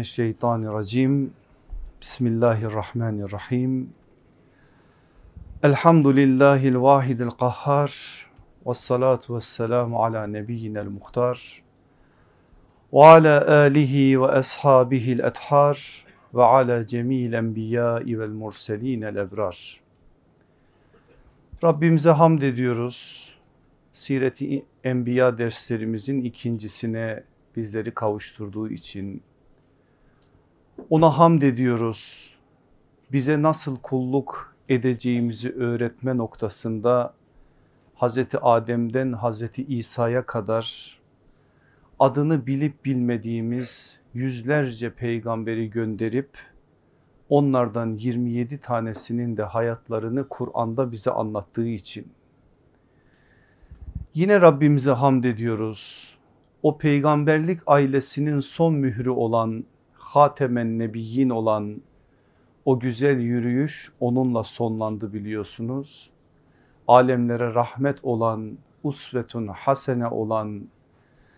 mineşşeytanirracim. Bismillahirrahmanirrahim. Elhamdülillahil vahidil kahhar. Ve salatu ve selamu ala nebiyyinel muhtar. Ve ala alihi ve ashabihil ethar. Ve ala cemil enbiyai vel murselinel ebrar. Rabbimize hamd ediyoruz. Siret-i Enbiya derslerimizin ikincisine bizleri kavuşturduğu için ona hamd ediyoruz. Bize nasıl kulluk edeceğimizi öğretme noktasında Hazreti Adem'den Hazreti İsa'ya kadar adını bilip bilmediğimiz yüzlerce peygamberi gönderip onlardan 27 tanesinin de hayatlarını Kur'an'da bize anlattığı için Yine Rabbimize hamd ediyoruz. O peygamberlik ailesinin son mührü olan Hatemen Nebiyyin olan o güzel yürüyüş onunla sonlandı biliyorsunuz. Alemlere rahmet olan, usvetun hasene olan,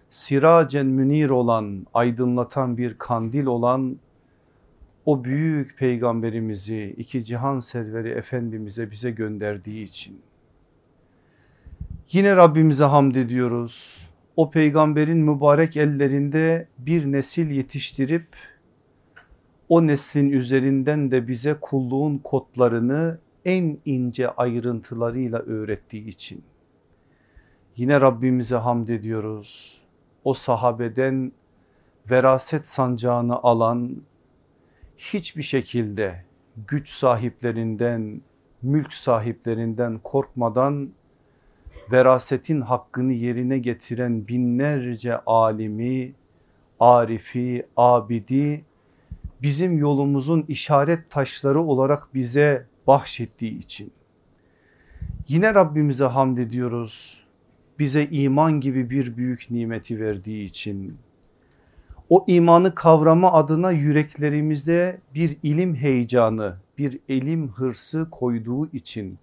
siracen münir olan, aydınlatan bir kandil olan o büyük peygamberimizi iki cihan serveri efendimize bize gönderdiği için Yine Rabbimize hamd ediyoruz. O peygamberin mübarek ellerinde bir nesil yetiştirip o neslin üzerinden de bize kulluğun kodlarını en ince ayrıntılarıyla öğrettiği için. Yine Rabbimize hamd ediyoruz. O sahabeden veraset sancağını alan hiçbir şekilde güç sahiplerinden, mülk sahiplerinden korkmadan verasetin hakkını yerine getiren binlerce alimi, arifi, abidi bizim yolumuzun işaret taşları olarak bize bahşettiği için. Yine Rabbimize hamd ediyoruz. Bize iman gibi bir büyük nimeti verdiği için. O imanı kavrama adına yüreklerimizde bir ilim heyecanı, bir ilim hırsı koyduğu için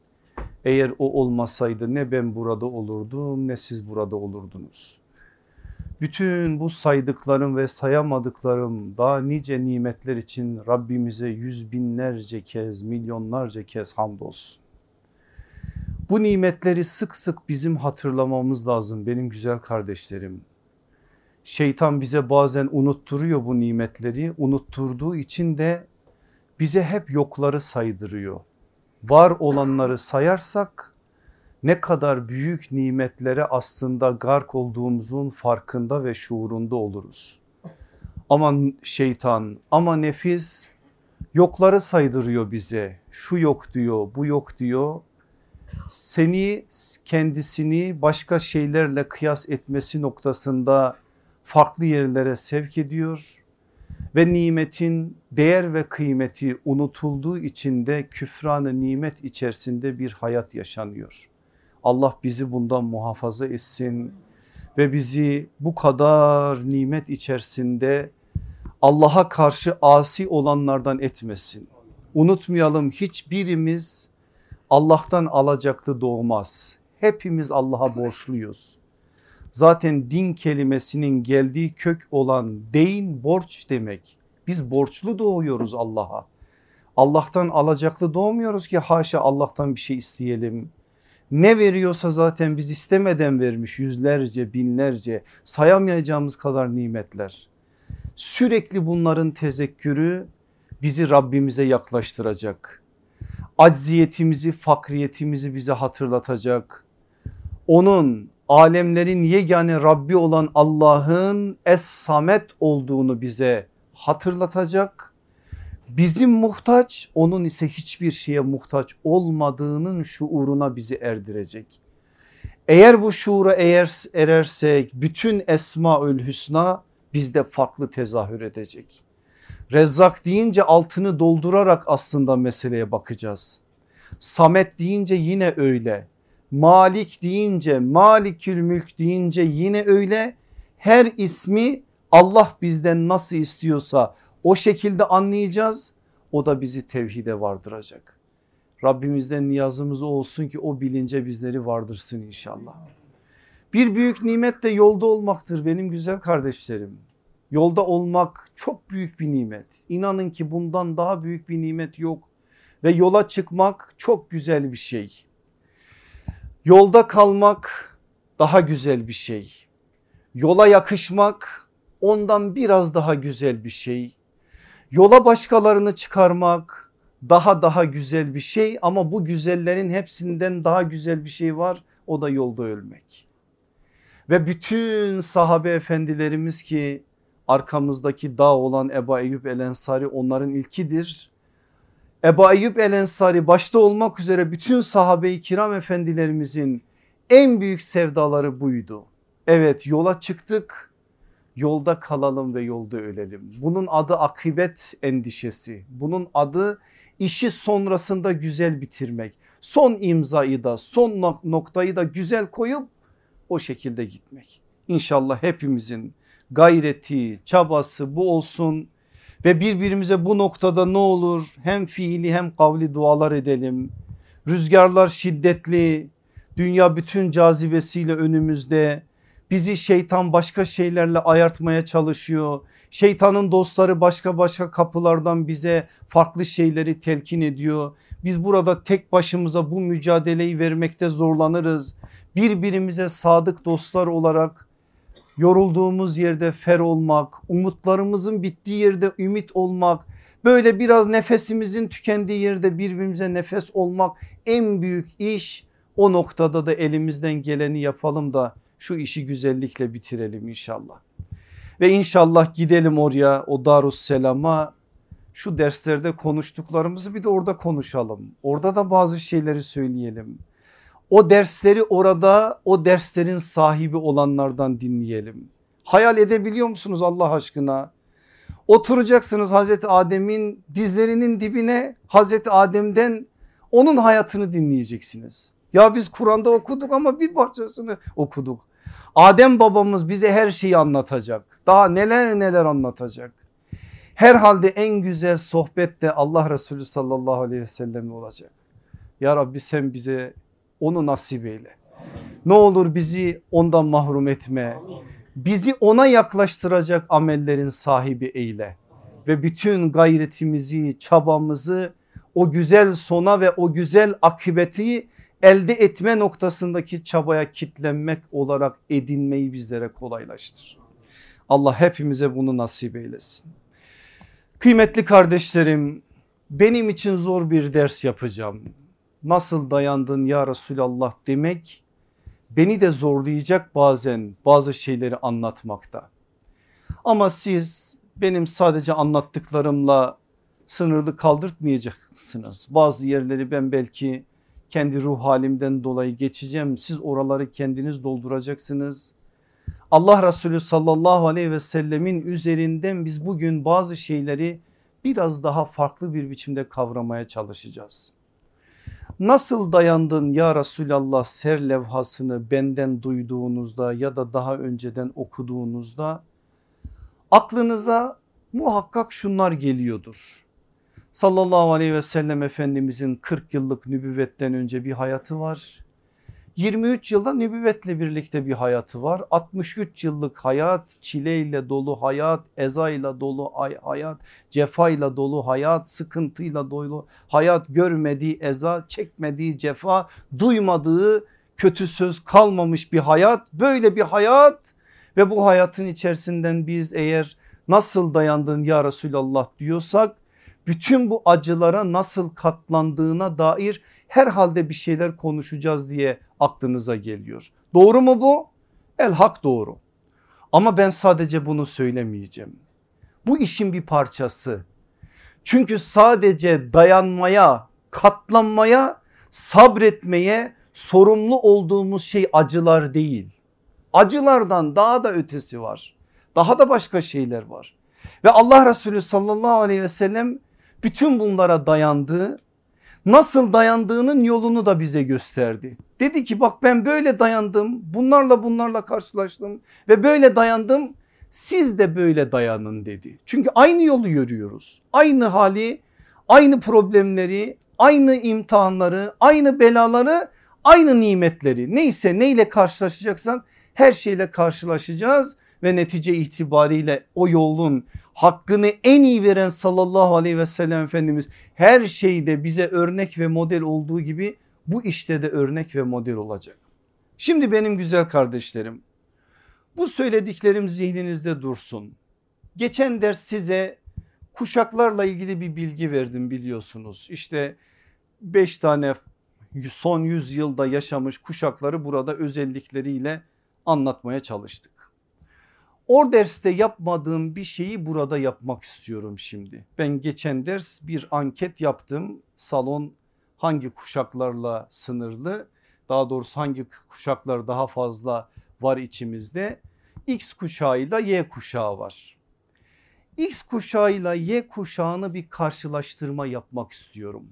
eğer o olmasaydı ne ben burada olurdum ne siz burada olurdunuz. Bütün bu saydıklarım ve sayamadıklarım daha nice nimetler için Rabbimize yüz binlerce kez milyonlarca kez hamdolsun. Bu nimetleri sık sık bizim hatırlamamız lazım benim güzel kardeşlerim. Şeytan bize bazen unutturuyor bu nimetleri unutturduğu için de bize hep yokları saydırıyor var olanları sayarsak ne kadar büyük nimetlere aslında gark olduğumuzun farkında ve şuurunda oluruz. Ama şeytan ama nefis yokları saydırıyor bize şu yok diyor bu yok diyor seni kendisini başka şeylerle kıyas etmesi noktasında farklı yerlere sevk ediyor ve nimetin değer ve kıymeti unutulduğu için de küfranı nimet içerisinde bir hayat yaşanıyor. Allah bizi bundan muhafaza etsin ve bizi bu kadar nimet içerisinde Allah'a karşı asi olanlardan etmesin. Unutmayalım hiçbirimiz Allah'tan alacaklı doğmaz. Hepimiz Allah'a borçluyuz. Zaten din kelimesinin geldiği kök olan deyin borç demek. Biz borçlu doğuyoruz Allah'a. Allah'tan alacaklı doğmuyoruz ki haşa Allah'tan bir şey isteyelim. Ne veriyorsa zaten biz istemeden vermiş yüzlerce binlerce sayamayacağımız kadar nimetler. Sürekli bunların tezekkürü bizi Rabbimize yaklaştıracak. Acziyetimizi fakriyetimizi bize hatırlatacak. Onun alemlerin yegane Rabbi olan Allah'ın Es-Samet olduğunu bize hatırlatacak. Bizim muhtaç onun ise hiçbir şeye muhtaç olmadığının şuuruna bizi erdirecek. Eğer bu şuura eğer erersek bütün Esmaül Hüsna bizde farklı tezahür edecek. Rezzak deyince altını doldurarak aslında meseleye bakacağız. Samet deyince yine öyle. Malik deyince Malikül Mülk deyince yine öyle her ismi Allah bizden nasıl istiyorsa o şekilde anlayacağız. O da bizi tevhide vardıracak. Rabbimizden niyazımız olsun ki o bilince bizleri vardırsın inşallah. Bir büyük nimet de yolda olmaktır benim güzel kardeşlerim. Yolda olmak çok büyük bir nimet. İnanın ki bundan daha büyük bir nimet yok. Ve yola çıkmak çok güzel bir şey. Yolda kalmak daha güzel bir şey. Yola yakışmak ondan biraz daha güzel bir şey. Yola başkalarını çıkarmak daha daha güzel bir şey ama bu güzellerin hepsinden daha güzel bir şey var o da yolda ölmek. Ve bütün sahabe efendilerimiz ki arkamızdaki dağ olan Ebu Eyyub El Ensari onların ilkidir. Ebu Eyyub El Ensari başta olmak üzere bütün sahabe-i kiram efendilerimizin en büyük sevdaları buydu. Evet yola çıktık yolda kalalım ve yolda ölelim. Bunun adı akıbet endişesi. Bunun adı işi sonrasında güzel bitirmek. Son imzayı da son noktayı da güzel koyup o şekilde gitmek. İnşallah hepimizin gayreti çabası bu olsun ve birbirimize bu noktada ne olur hem fiili hem kavli dualar edelim. Rüzgarlar şiddetli dünya bütün cazibesiyle önümüzde bizi şeytan başka şeylerle ayartmaya çalışıyor. Şeytanın dostları başka başka kapılardan bize farklı şeyleri telkin ediyor. Biz burada tek başımıza bu mücadeleyi vermekte zorlanırız. Birbirimize sadık dostlar olarak yorulduğumuz yerde fer olmak, umutlarımızın bittiği yerde ümit olmak, böyle biraz nefesimizin tükendiği yerde birbirimize nefes olmak en büyük iş. O noktada da elimizden geleni yapalım da şu işi güzellikle bitirelim inşallah. Ve inşallah gidelim oraya o Darusselam'a şu derslerde konuştuklarımızı bir de orada konuşalım. Orada da bazı şeyleri söyleyelim. O dersleri orada o derslerin sahibi olanlardan dinleyelim. Hayal edebiliyor musunuz Allah aşkına? Oturacaksınız Hazreti Adem'in dizlerinin dibine Hazreti Adem'den onun hayatını dinleyeceksiniz. Ya biz Kur'an'da okuduk ama bir parçasını okuduk. Adem babamız bize her şeyi anlatacak. Daha neler neler anlatacak. Herhalde en güzel sohbet de Allah Resulü sallallahu aleyhi ve sellem olacak. Ya Rabbi sen bize onu nasip eyle. Ne olur bizi ondan mahrum etme. Bizi ona yaklaştıracak amellerin sahibi eyle. Ve bütün gayretimizi çabamızı o güzel sona ve o güzel akıbeti elde etme noktasındaki çabaya kitlenmek olarak edinmeyi bizlere kolaylaştır. Allah hepimize bunu nasip eylesin. Kıymetli kardeşlerim benim için zor bir ders yapacağım. Nasıl dayandın ya Resulallah demek beni de zorlayacak bazen bazı şeyleri anlatmakta. Ama siz benim sadece anlattıklarımla sınırlı kaldırtmayacaksınız. Bazı yerleri ben belki kendi ruh halimden dolayı geçeceğim. Siz oraları kendiniz dolduracaksınız. Allah Resulü sallallahu aleyhi ve sellemin üzerinden biz bugün bazı şeyleri biraz daha farklı bir biçimde kavramaya çalışacağız. Nasıl dayandın ya Resulallah ser levhasını benden duyduğunuzda ya da daha önceden okuduğunuzda aklınıza muhakkak şunlar geliyordur sallallahu aleyhi ve sellem efendimizin 40 yıllık nübüvvetten önce bir hayatı var. 23 yılda nübüvvetle birlikte bir hayatı var. 63 yıllık hayat çileyle dolu hayat, ezayla dolu hayat, cefayla dolu hayat, sıkıntıyla dolu hayat, görmediği eza, çekmediği cefa, duymadığı kötü söz kalmamış bir hayat. Böyle bir hayat ve bu hayatın içerisinden biz eğer nasıl dayandın ya Resulallah diyorsak bütün bu acılara nasıl katlandığına dair herhalde bir şeyler konuşacağız diye aklınıza geliyor. Doğru mu bu? El hak doğru. Ama ben sadece bunu söylemeyeceğim. Bu işin bir parçası. Çünkü sadece dayanmaya, katlanmaya, sabretmeye sorumlu olduğumuz şey acılar değil. Acılardan daha da ötesi var. Daha da başka şeyler var. Ve Allah Resulü sallallahu aleyhi ve sellem bütün bunlara dayandı. Nasıl dayandığının yolunu da bize gösterdi. Dedi ki bak ben böyle dayandım bunlarla bunlarla karşılaştım ve böyle dayandım siz de böyle dayanın dedi. Çünkü aynı yolu yürüyoruz. Aynı hali aynı problemleri aynı imtihanları aynı belaları aynı nimetleri neyse neyle karşılaşacaksan her şeyle karşılaşacağız ve netice itibariyle o yolun hakkını en iyi veren sallallahu aleyhi ve sellem Efendimiz her şeyde bize örnek ve model olduğu gibi bu işte de örnek ve model olacak. Şimdi benim güzel kardeşlerim bu söylediklerim zihninizde dursun. Geçen ders size kuşaklarla ilgili bir bilgi verdim biliyorsunuz. İşte 5 tane son 100 yılda yaşamış kuşakları burada özellikleriyle anlatmaya çalıştık. O derste yapmadığım bir şeyi burada yapmak istiyorum şimdi. Ben geçen ders bir anket yaptım. Salon hangi kuşaklarla sınırlı? Daha doğrusu hangi kuşaklar daha fazla var içimizde? X kuşağıyla Y kuşağı var. X kuşağıyla Y kuşağını bir karşılaştırma yapmak istiyorum.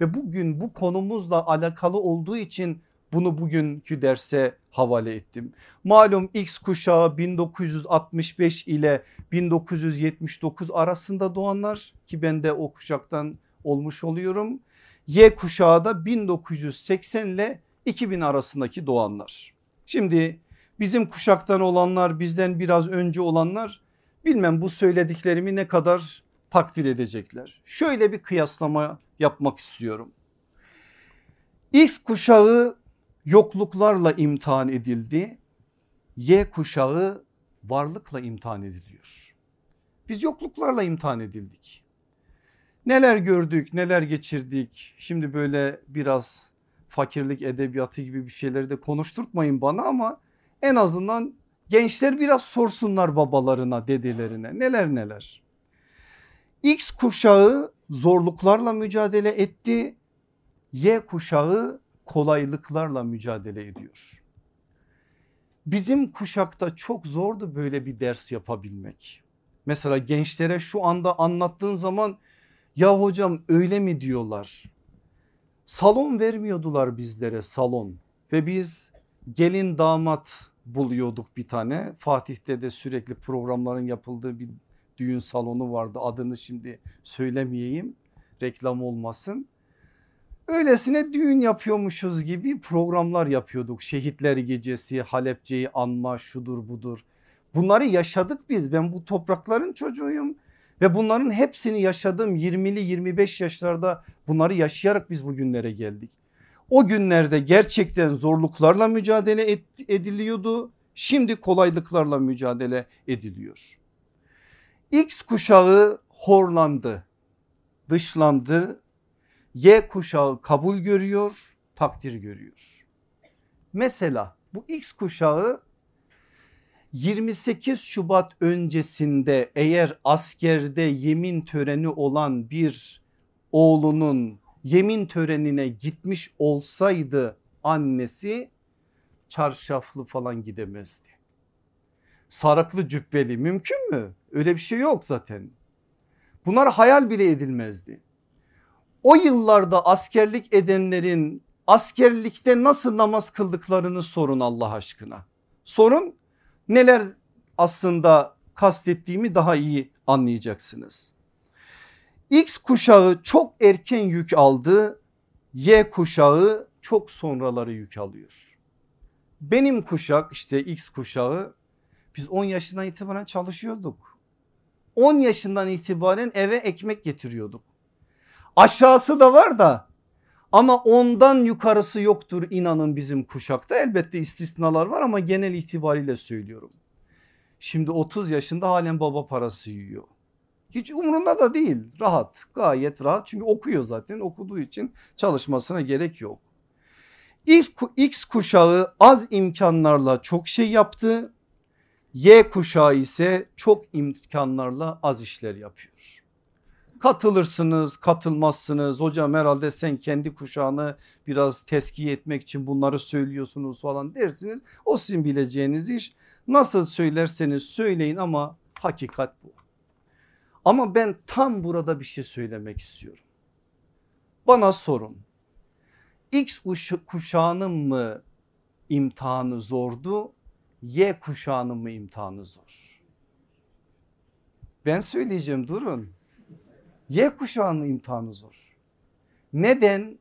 Ve bugün bu konumuzla alakalı olduğu için bunu bugünkü derse havale ettim. Malum X kuşağı 1965 ile 1979 arasında doğanlar ki ben de o kuşaktan olmuş oluyorum. Y kuşağı da 1980 ile 2000 arasındaki doğanlar. Şimdi bizim kuşaktan olanlar bizden biraz önce olanlar bilmem bu söylediklerimi ne kadar takdir edecekler. Şöyle bir kıyaslama yapmak istiyorum. X kuşağı yokluklarla imtihan edildi. Y kuşağı varlıkla imtihan ediliyor. Biz yokluklarla imtihan edildik. Neler gördük neler geçirdik şimdi böyle biraz fakirlik edebiyatı gibi bir şeyleri de konuşturtmayın bana ama en azından gençler biraz sorsunlar babalarına dedelerine neler neler. X kuşağı zorluklarla mücadele etti. Y kuşağı kolaylıklarla mücadele ediyor. Bizim kuşakta çok zordu böyle bir ders yapabilmek. Mesela gençlere şu anda anlattığın zaman ya hocam öyle mi diyorlar? Salon vermiyordular bizlere salon ve biz gelin damat buluyorduk bir tane. Fatih'te de sürekli programların yapıldığı bir düğün salonu vardı adını şimdi söylemeyeyim reklam olmasın. Öylesine düğün yapıyormuşuz gibi programlar yapıyorduk. Şehitler gecesi, Halepçe'yi anma şudur budur. Bunları yaşadık biz. Ben bu toprakların çocuğuyum ve bunların hepsini yaşadım 20'li 25 yaşlarda bunları yaşayarak biz bugünlere geldik. O günlerde gerçekten zorluklarla mücadele ediliyordu. Şimdi kolaylıklarla mücadele ediliyor. X kuşağı horlandı, dışlandı. Y kuşağı kabul görüyor, takdir görüyor. Mesela bu X kuşağı 28 Şubat öncesinde eğer askerde yemin töreni olan bir oğlunun yemin törenine gitmiş olsaydı annesi çarşaflı falan gidemezdi. Sarıklı cübbeli mümkün mü? Öyle bir şey yok zaten. Bunlar hayal bile edilmezdi. O yıllarda askerlik edenlerin askerlikte nasıl namaz kıldıklarını sorun Allah aşkına. Sorun neler aslında kastettiğimi daha iyi anlayacaksınız. X kuşağı çok erken yük aldı. Y kuşağı çok sonraları yük alıyor. Benim kuşak işte X kuşağı biz 10 yaşından itibaren çalışıyorduk. 10 yaşından itibaren eve ekmek getiriyorduk. Aşağısı da var da ama ondan yukarısı yoktur inanın bizim kuşakta. Elbette istisnalar var ama genel itibariyle söylüyorum. Şimdi 30 yaşında halen baba parası yiyor. Hiç umurunda da değil rahat gayet rahat çünkü okuyor zaten okuduğu için çalışmasına gerek yok. X kuşağı az imkanlarla çok şey yaptı. Y kuşağı ise çok imkanlarla az işler yapıyor. Katılırsınız katılmazsınız hocam herhalde sen kendi kuşağını biraz teskiye etmek için bunları söylüyorsunuz falan dersiniz. O sizin bileceğiniz iş nasıl söylerseniz söyleyin ama hakikat bu. Ama ben tam burada bir şey söylemek istiyorum. Bana sorun X kuşağının mı imtihanı zordu Y kuşağının mı imtihanı zor? Ben söyleyeceğim durun. Y kuşağının imtihanı zor. Neden?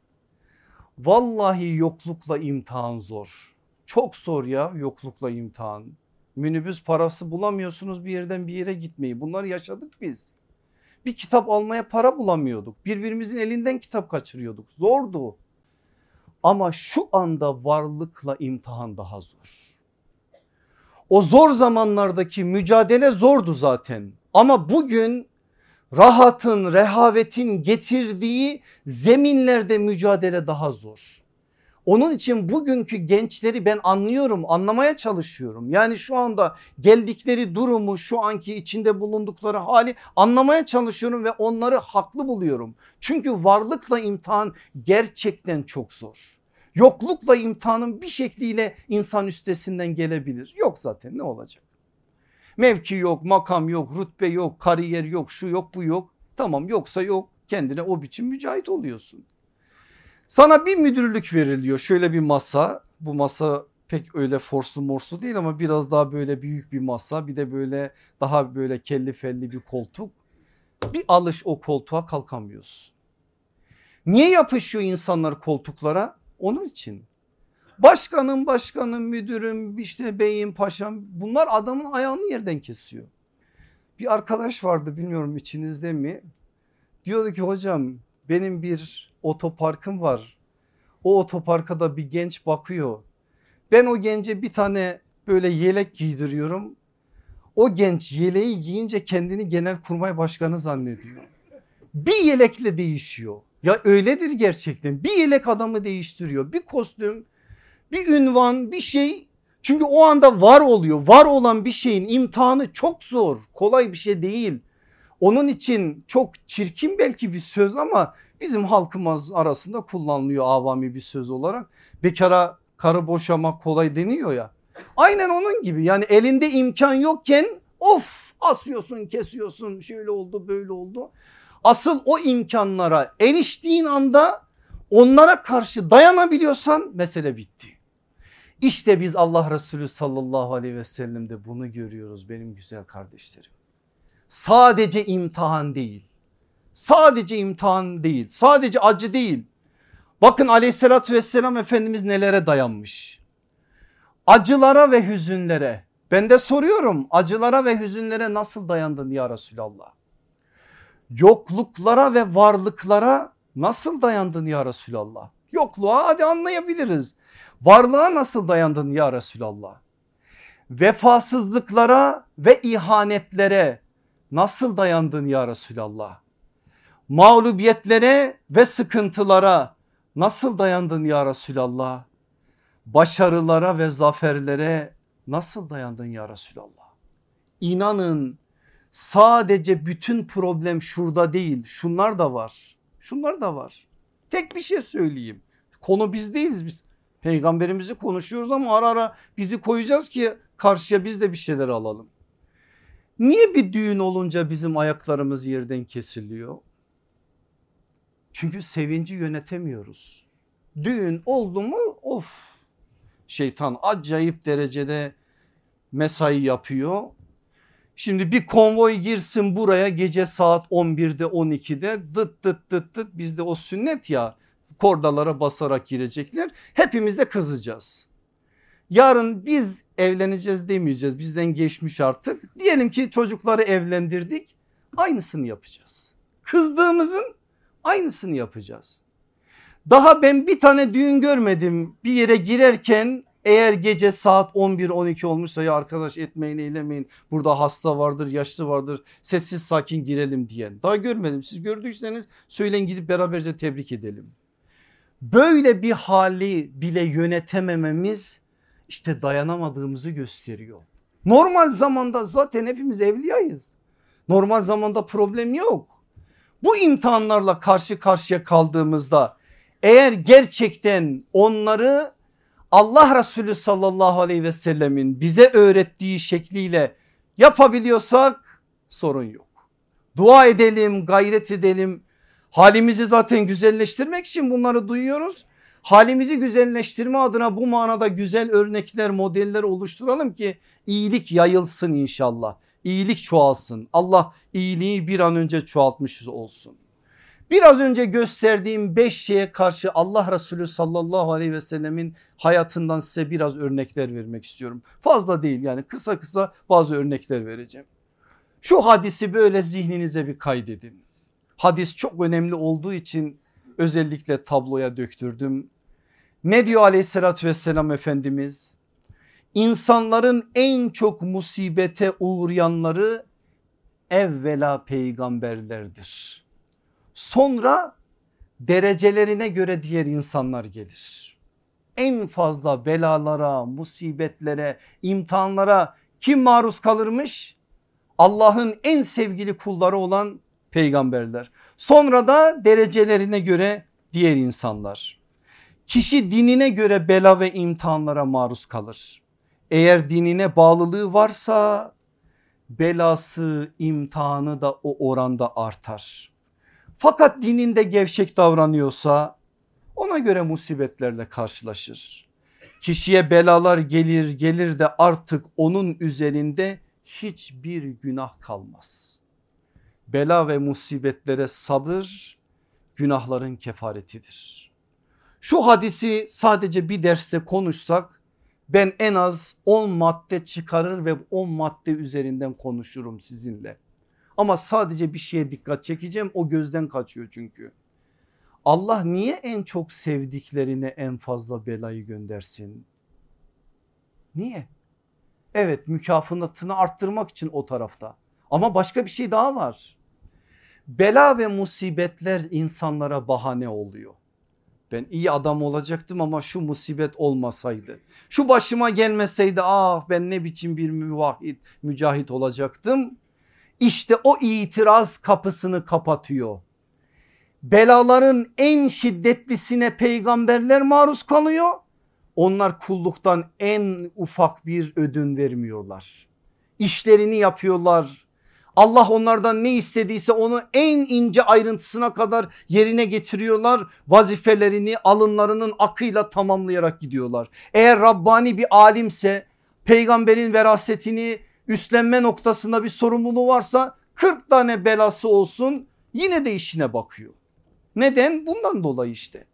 Vallahi yoklukla imtihan zor. Çok zor ya yoklukla imtihan. Minibüs parası bulamıyorsunuz bir yerden bir yere gitmeyi. Bunları yaşadık biz. Bir kitap almaya para bulamıyorduk. Birbirimizin elinden kitap kaçırıyorduk. Zordu. Ama şu anda varlıkla imtihan daha zor. O zor zamanlardaki mücadele zordu zaten. Ama bugün rahatın, rehavetin getirdiği zeminlerde mücadele daha zor. Onun için bugünkü gençleri ben anlıyorum anlamaya çalışıyorum. Yani şu anda geldikleri durumu şu anki içinde bulundukları hali anlamaya çalışıyorum ve onları haklı buluyorum. Çünkü varlıkla imtihan gerçekten çok zor. Yoklukla imtihanın bir şekliyle insan üstesinden gelebilir. Yok zaten ne olacak? Mevki yok, makam yok, rütbe yok, kariyer yok, şu yok, bu yok. Tamam yoksa yok kendine o biçim mücahit oluyorsun. Sana bir müdürlük veriliyor şöyle bir masa bu masa pek öyle forslu morslu değil ama biraz daha böyle büyük bir masa bir de böyle daha böyle kelli felli bir koltuk. Bir alış o koltuğa kalkamıyorsun. Niye yapışıyor insanlar koltuklara? Onun için. Başkanım başkanım müdürüm işte beyim paşam bunlar adamın ayağını yerden kesiyor. Bir arkadaş vardı bilmiyorum içinizde mi? Diyordu ki hocam benim bir otoparkım var. O otoparka da bir genç bakıyor. Ben o gence bir tane böyle yelek giydiriyorum. O genç yeleği giyince kendini genel kurmay başkanı zannediyor. Bir yelekle değişiyor. Ya öyledir gerçekten bir yelek adamı değiştiriyor bir kostüm bir ünvan bir şey çünkü o anda var oluyor var olan bir şeyin imtihanı çok zor kolay bir şey değil. Onun için çok çirkin belki bir söz ama bizim halkımız arasında kullanılıyor avami bir söz olarak. Bekara karı boşamak kolay deniyor ya. Aynen onun gibi yani elinde imkan yokken of asıyorsun kesiyorsun şöyle oldu böyle oldu. Asıl o imkanlara eriştiğin anda onlara karşı dayanabiliyorsan mesele bitti. İşte biz Allah Resulü sallallahu aleyhi ve sellem'de bunu görüyoruz benim güzel kardeşlerim. Sadece imtihan değil. Sadece imtihan değil. Sadece acı değil. Bakın aleyhissalatü vesselam Efendimiz nelere dayanmış. Acılara ve hüzünlere. Ben de soruyorum acılara ve hüzünlere nasıl dayandın ya Resulallah? Yokluklara ve varlıklara nasıl dayandın ya Resulallah? Yokluğa hadi anlayabiliriz. Varlığa nasıl dayandın ya Resulallah? Vefasızlıklara ve ihanetlere nasıl dayandın ya Resulallah? Mağlubiyetlere ve sıkıntılara nasıl dayandın ya Resulallah? Başarılara ve zaferlere nasıl dayandın ya Resulallah? İnanın sadece bütün problem şurada değil şunlar da var. Şunlar da var. Tek bir şey söyleyeyim. Konu biz değiliz biz peygamberimizi konuşuyoruz ama ara ara bizi koyacağız ki karşıya biz de bir şeyler alalım. Niye bir düğün olunca bizim ayaklarımız yerden kesiliyor? Çünkü sevinci yönetemiyoruz. Düğün oldu mu of şeytan acayip derecede mesai yapıyor. Şimdi bir konvoy girsin buraya gece saat 11'de 12'de dıt dıt dıt dıt bizde o sünnet ya kordalara basarak girecekler. Hepimiz de kızacağız. Yarın biz evleneceğiz demeyeceğiz bizden geçmiş artık. Diyelim ki çocukları evlendirdik aynısını yapacağız. Kızdığımızın aynısını yapacağız. Daha ben bir tane düğün görmedim bir yere girerken eğer gece saat 11-12 olmuşsa ya arkadaş etmeyin eylemeyin burada hasta vardır yaşlı vardır sessiz sakin girelim diyen. Daha görmedim siz gördüyseniz söyleyin gidip beraberce tebrik edelim. Böyle bir hali bile yönetemememiz işte dayanamadığımızı gösteriyor. Normal zamanda zaten hepimiz evliyayız. Normal zamanda problem yok. Bu imtihanlarla karşı karşıya kaldığımızda eğer gerçekten onları Allah Resulü sallallahu aleyhi ve sellemin bize öğrettiği şekliyle yapabiliyorsak sorun yok. Dua edelim gayret edelim halimizi zaten güzelleştirmek için bunları duyuyoruz. Halimizi güzelleştirme adına bu manada güzel örnekler modeller oluşturalım ki iyilik yayılsın inşallah. İyilik çoğalsın Allah iyiliği bir an önce çoğaltmış olsun. Biraz önce gösterdiğim beş şeye karşı Allah Resulü sallallahu aleyhi ve sellemin hayatından size biraz örnekler vermek istiyorum. Fazla değil yani kısa kısa bazı örnekler vereceğim. Şu hadisi böyle zihninize bir kaydedin. Hadis çok önemli olduğu için özellikle tabloya döktürdüm. Ne diyor aleyhissalatü vesselam Efendimiz? İnsanların en çok musibete uğrayanları evvela peygamberlerdir. Sonra derecelerine göre diğer insanlar gelir. En fazla belalara, musibetlere, imtihanlara kim maruz kalırmış? Allah'ın en sevgili kulları olan peygamberler. Sonra da derecelerine göre diğer insanlar. Kişi dinine göre bela ve imtihanlara maruz kalır. Eğer dinine bağlılığı varsa belası imtihanı da o oranda artar. Fakat dininde gevşek davranıyorsa ona göre musibetlerle karşılaşır. Kişiye belalar gelir gelir de artık onun üzerinde hiçbir günah kalmaz. Bela ve musibetlere sabır günahların kefaretidir. Şu hadisi sadece bir derste konuşsak ben en az 10 madde çıkarır ve 10 madde üzerinden konuşurum sizinle. Ama sadece bir şeye dikkat çekeceğim o gözden kaçıyor çünkü. Allah niye en çok sevdiklerine en fazla belayı göndersin? Niye? Evet mükafatını arttırmak için o tarafta. Ama başka bir şey daha var. Bela ve musibetler insanlara bahane oluyor. Ben iyi adam olacaktım ama şu musibet olmasaydı. Şu başıma gelmeseydi ah ben ne biçim bir müvahhid mücahit olacaktım. İşte o itiraz kapısını kapatıyor. Belaların en şiddetlisine peygamberler maruz kalıyor. Onlar kulluktan en ufak bir ödün vermiyorlar. İşlerini yapıyorlar. Allah onlardan ne istediyse onu en ince ayrıntısına kadar yerine getiriyorlar. Vazifelerini alınlarının akıyla tamamlayarak gidiyorlar. Eğer Rabbani bir alimse peygamberin verasetini üstlenme noktasında bir sorumluluğu varsa 40 tane belası olsun yine de işine bakıyor. Neden? Bundan dolayı işte.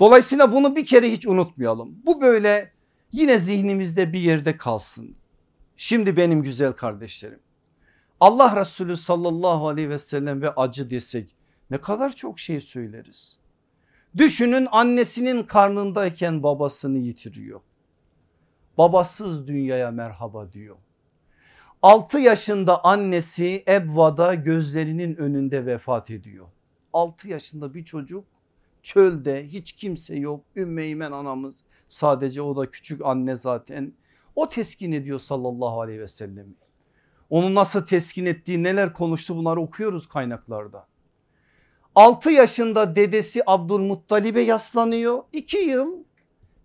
Dolayısıyla bunu bir kere hiç unutmayalım. Bu böyle yine zihnimizde bir yerde kalsın. Şimdi benim güzel kardeşlerim Allah Resulü sallallahu aleyhi ve sellem ve acı desek ne kadar çok şey söyleriz. Düşünün annesinin karnındayken babasını yitiriyor. Babasız dünyaya merhaba diyor. 6 yaşında annesi Ebva'da gözlerinin önünde vefat ediyor. 6 yaşında bir çocuk çölde hiç kimse yok. Ümmeymen anamız sadece o da küçük anne zaten. O teskin ediyor sallallahu aleyhi ve sellem. Onu nasıl teskin ettiği neler konuştu bunları okuyoruz kaynaklarda. 6 yaşında dedesi Abdülmuttalib'e yaslanıyor. 2 yıl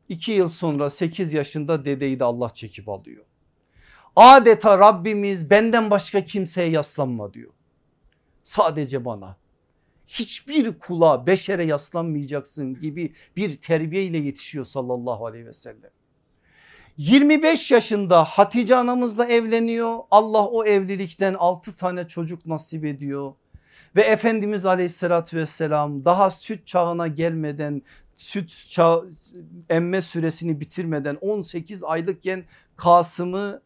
2 yıl sonra 8 yaşında dedeyi de Allah çekip alıyor. Adeta Rabbimiz benden başka kimseye yaslanma diyor. Sadece bana. Hiçbir kula beşere yaslanmayacaksın gibi bir terbiyeyle yetişiyor sallallahu aleyhi ve sellem. 25 yaşında Hatice anamızla evleniyor. Allah o evlilikten 6 tane çocuk nasip ediyor. Ve Efendimiz aleyhissalatü vesselam daha süt çağına gelmeden süt çağ, emme süresini bitirmeden 18 aylıkken Kasım'ı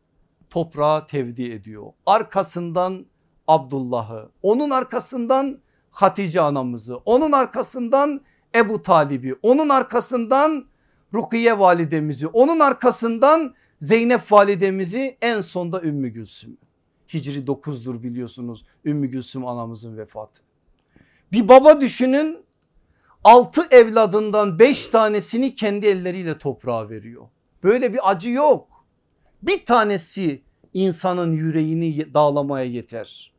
toprağa tevdi ediyor. Arkasından Abdullah'ı onun arkasından Hatice anamızı onun arkasından Ebu Talib'i onun arkasından Rukiye validemizi onun arkasından Zeynep validemizi en sonda Ümmü Gülsüm. Hicri 9'dur biliyorsunuz Ümmü Gülsüm anamızın vefatı. Bir baba düşünün 6 evladından 5 tanesini kendi elleriyle toprağa veriyor. Böyle bir acı yok. Bir tanesi insanın yüreğini dağlamaya yeter.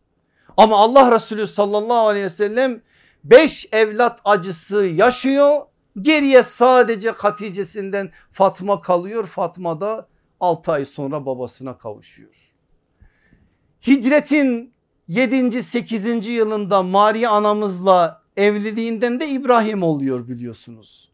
Ama Allah Resulü sallallahu aleyhi ve sellem 5 evlat acısı yaşıyor Geriye sadece Hatice'sinden Fatma kalıyor. Fatma da 6 ay sonra babasına kavuşuyor. Hicretin 7. 8. yılında Maria anamızla evliliğinden de İbrahim oluyor biliyorsunuz.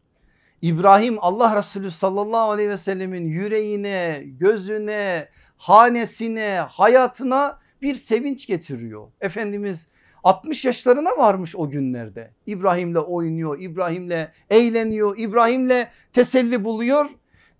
İbrahim Allah Resulü sallallahu aleyhi ve sellemin yüreğine, gözüne, hanesine, hayatına bir sevinç getiriyor. Efendimiz 60 yaşlarına varmış o günlerde. İbrahim'le oynuyor, İbrahim'le eğleniyor, İbrahim'le teselli buluyor.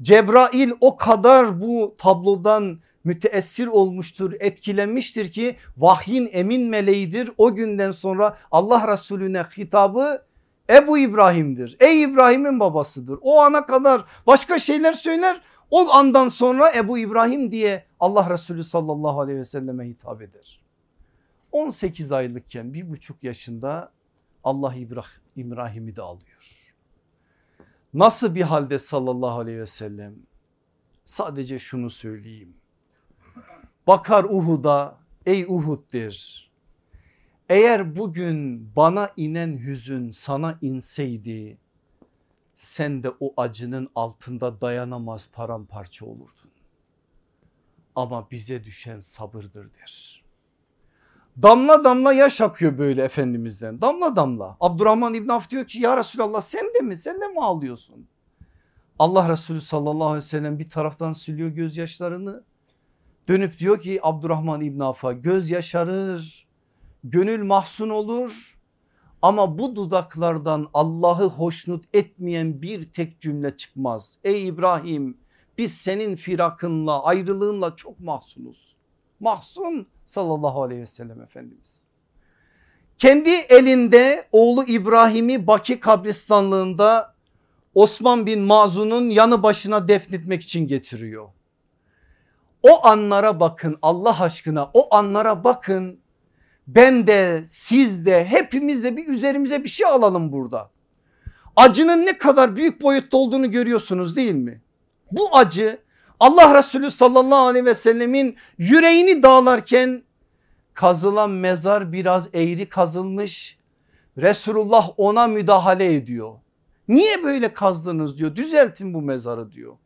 Cebrail o kadar bu tablodan müteessir olmuştur, etkilenmiştir ki vahyin emin meleğidir. O günden sonra Allah Resulüne hitabı Ebu İbrahim'dir. Ey İbrahim'in babasıdır. O ana kadar başka şeyler söyler. O andan sonra Ebu İbrahim diye Allah Resulü sallallahu aleyhi ve selleme hitap eder. 18 aylıkken bir buçuk yaşında Allah İbrahim'i de alıyor. Nasıl bir halde sallallahu aleyhi ve sellem? Sadece şunu söyleyeyim. Bakar Uhud'a ey Uhud der. Eğer bugün bana inen hüzün sana inseydi sen de o acının altında dayanamaz paramparça olurdun. Ama bize düşen sabırdır der. Damla damla yaş akıyor böyle Efendimiz'den damla damla. Abdurrahman İbn Af diyor ki ya Resulallah sen de mi sen de mi ağlıyorsun? Allah Resulü sallallahu aleyhi ve sellem bir taraftan siliyor gözyaşlarını. Dönüp diyor ki Abdurrahman İbn Af'a göz yaşarır, gönül mahzun olur ama bu dudaklardan Allah'ı hoşnut etmeyen bir tek cümle çıkmaz. Ey İbrahim biz senin firakınla ayrılığınla çok mahzunuz. Mahzun sallallahu aleyhi ve sellem Efendimiz. Kendi elinde oğlu İbrahim'i Baki kabristanlığında Osman bin Mazun'un yanı başına defnetmek için getiriyor. O anlara bakın Allah aşkına o anlara bakın. Ben de siz de hepimiz de bir üzerimize bir şey alalım burada. Acının ne kadar büyük boyutta olduğunu görüyorsunuz değil mi? Bu acı Allah Resulü sallallahu aleyhi ve sellemin yüreğini dağlarken kazılan mezar biraz eğri kazılmış. Resulullah ona müdahale ediyor. Niye böyle kazdınız diyor düzeltin bu mezarı diyor.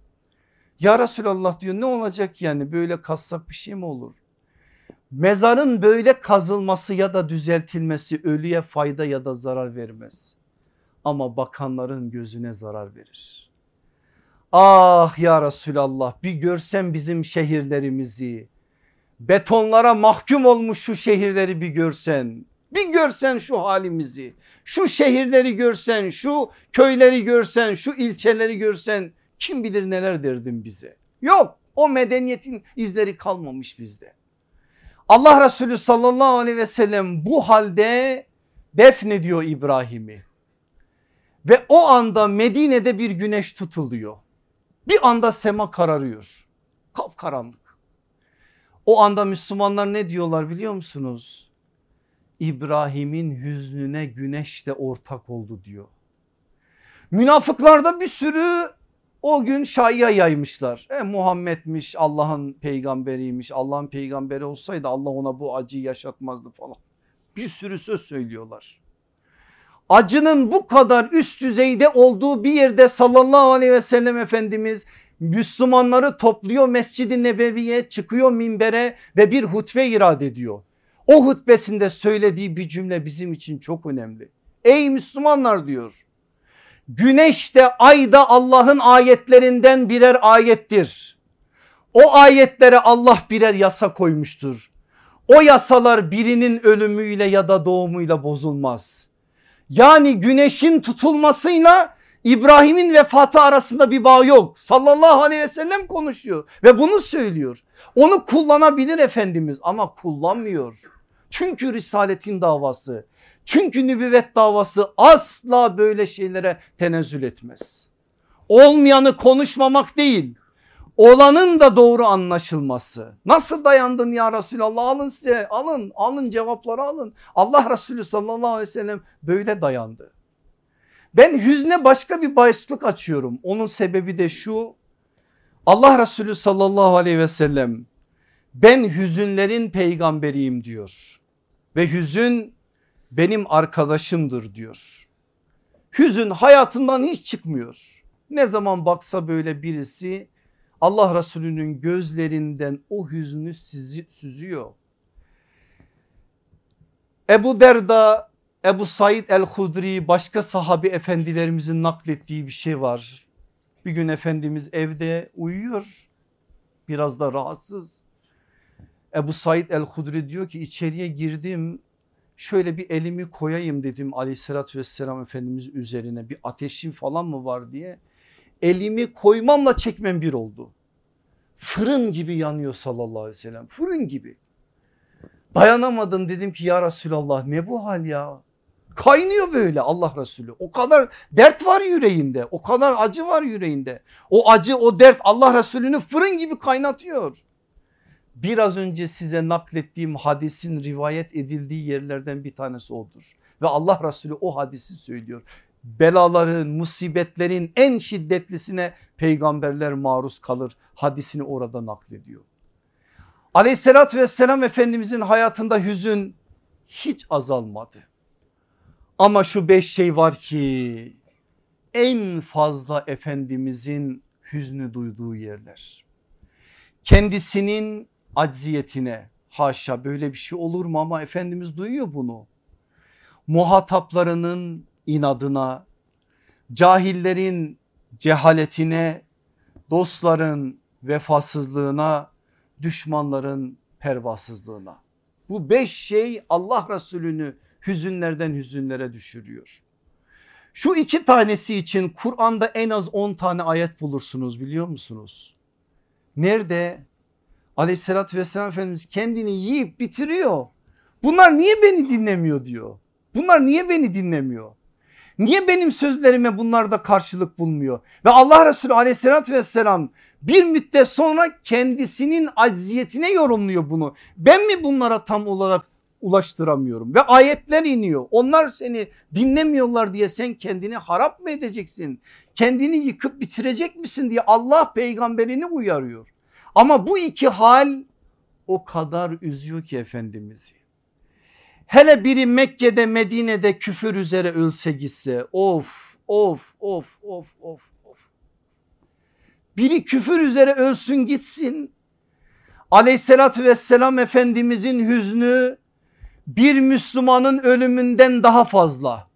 Ya Resulallah diyor ne olacak yani böyle kazsak bir şey mi olur? Mezarın böyle kazılması ya da düzeltilmesi ölüye fayda ya da zarar vermez. Ama bakanların gözüne zarar verir. Ah ya Resulallah bir görsen bizim şehirlerimizi betonlara mahkum olmuş şu şehirleri bir görsen bir görsen şu halimizi şu şehirleri görsen şu köyleri görsen şu ilçeleri görsen kim bilir neler derdin bize. Yok o medeniyetin izleri kalmamış bizde. Allah Resulü sallallahu aleyhi ve sellem bu halde defnediyor İbrahim'i. Ve o anda Medine'de bir güneş tutuluyor. Bir anda sema kararıyor. Kapkaranlık. O anda Müslümanlar ne diyorlar biliyor musunuz? İbrahim'in hüznüne güneş de ortak oldu diyor. Münafıklarda bir sürü o gün şaya yaymışlar. E, Muhammed'miş Allah'ın peygamberiymiş Allah'ın peygamberi olsaydı Allah ona bu acıyı yaşatmazdı falan. Bir sürü söz söylüyorlar. Acının bu kadar üst düzeyde olduğu bir yerde sallallahu aleyhi ve sellem Efendimiz Müslümanları topluyor Mescid-i Nebevi'ye çıkıyor minbere ve bir hutbe irad ediyor. O hutbesinde söylediği bir cümle bizim için çok önemli. Ey Müslümanlar diyor Güneş de ay da Allah'ın ayetlerinden birer ayettir. O ayetlere Allah birer yasa koymuştur. O yasalar birinin ölümüyle ya da doğumuyla bozulmaz. Yani güneşin tutulmasıyla İbrahim'in vefatı arasında bir bağ yok. Sallallahu aleyhi ve sellem konuşuyor ve bunu söylüyor. Onu kullanabilir Efendimiz ama kullanmıyor. Çünkü risaletin davası çünkü nübüvvet davası asla böyle şeylere tenezzül etmez. Olmayanı konuşmamak değil olanın da doğru anlaşılması. Nasıl dayandın ya Resulallah alın size alın alın cevapları alın. Allah Resulü sallallahu aleyhi ve sellem böyle dayandı. Ben hüzne başka bir başlık açıyorum. Onun sebebi de şu Allah Resulü sallallahu aleyhi ve sellem ben hüzünlerin peygamberiyim diyor. Ve hüzün benim arkadaşımdır diyor. Hüzün hayatından hiç çıkmıyor. Ne zaman baksa böyle birisi Allah Resulü'nün gözlerinden o hüznü süzüyor. Ebu Derda, Ebu Said el-Hudri başka sahabi efendilerimizin naklettiği bir şey var. Bir gün Efendimiz evde uyuyor biraz da rahatsız. Ebu Said el-Hudri diyor ki içeriye girdim şöyle bir elimi koyayım dedim aleyhissalatü vesselam Efendimiz üzerine bir ateşim falan mı var diye. Elimi koymamla çekmem bir oldu. Fırın gibi yanıyor sallallahu aleyhi ve sellem fırın gibi. Dayanamadım dedim ki ya Resulallah ne bu hal ya? Kaynıyor böyle Allah Resulü. O kadar dert var yüreğinde. O kadar acı var yüreğinde. O acı o dert Allah Resulü'nü fırın gibi kaynatıyor. Biraz önce size naklettiğim hadisin rivayet edildiği yerlerden bir tanesi odur. Ve Allah Resulü o hadisi söylüyor. Belaların, musibetlerin en şiddetlisine peygamberler maruz kalır. Hadisini orada naklediyor. Aleyhissalatü vesselam Efendimizin hayatında hüzün hiç azalmadı. Ama şu beş şey var ki en fazla Efendimizin hüznü duyduğu yerler. Kendisinin acziyetine haşa böyle bir şey olur mu ama Efendimiz duyuyor bunu. Muhataplarının inadına, cahillerin cehaletine, dostların vefasızlığına, düşmanların pervasızlığına. Bu beş şey Allah Resulü'nü hüzünlerden hüzünlere düşürüyor. Şu iki tanesi için Kur'an'da en az 10 tane ayet bulursunuz biliyor musunuz? Nerede? Aleyhissalatü vesselam Efendimiz kendini yiyip bitiriyor. Bunlar niye beni dinlemiyor diyor. Bunlar niye beni dinlemiyor? Niye benim sözlerime bunlarda karşılık bulmuyor? Ve Allah Resulü aleyhissalatü vesselam bir müddet sonra kendisinin acziyetine yorumluyor bunu. Ben mi bunlara tam olarak ulaştıramıyorum ve ayetler iniyor. Onlar seni dinlemiyorlar diye sen kendini harap mı edeceksin? Kendini yıkıp bitirecek misin diye Allah peygamberini uyarıyor. Ama bu iki hal o kadar üzüyor ki Efendimiz'i. Hele biri Mekke'de Medine'de küfür üzere ölse gitse of of of of of of. Biri küfür üzere ölsün gitsin. Aleyhissalatü vesselam Efendimizin hüznü bir Müslümanın ölümünden daha fazla.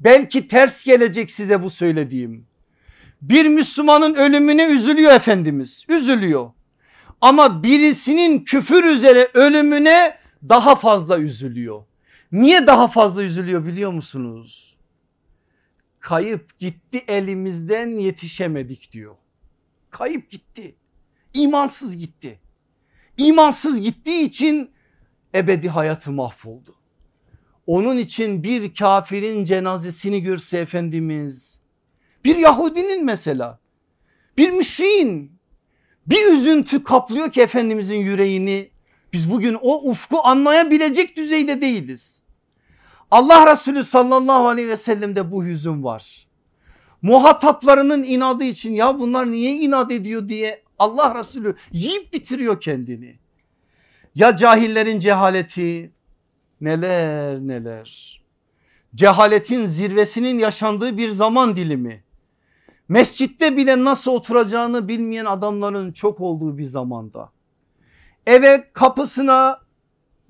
Belki ters gelecek size bu söylediğim. Bir Müslümanın ölümüne üzülüyor Efendimiz üzülüyor. Ama birisinin küfür üzere ölümüne daha fazla üzülüyor. Niye daha fazla üzülüyor biliyor musunuz? Kayıp gitti elimizden yetişemedik diyor. Kayıp gitti. İmansız gitti. İmansız gittiği için ebedi hayatı mahvoldu. Onun için bir kafirin cenazesini görse Efendimiz bir Yahudinin mesela bir müşriğin bir üzüntü kaplıyor ki Efendimizin yüreğini biz bugün o ufku anlayabilecek düzeyde değiliz. Allah Resulü sallallahu aleyhi ve sellemde bu hüzün var. Muhataplarının inadı için ya bunlar niye inat ediyor diye Allah Resulü yiyip bitiriyor kendini. Ya cahillerin cehaleti neler neler. Cehaletin zirvesinin yaşandığı bir zaman dilimi. Mescitte bile nasıl oturacağını bilmeyen adamların çok olduğu bir zamanda. Eve kapısına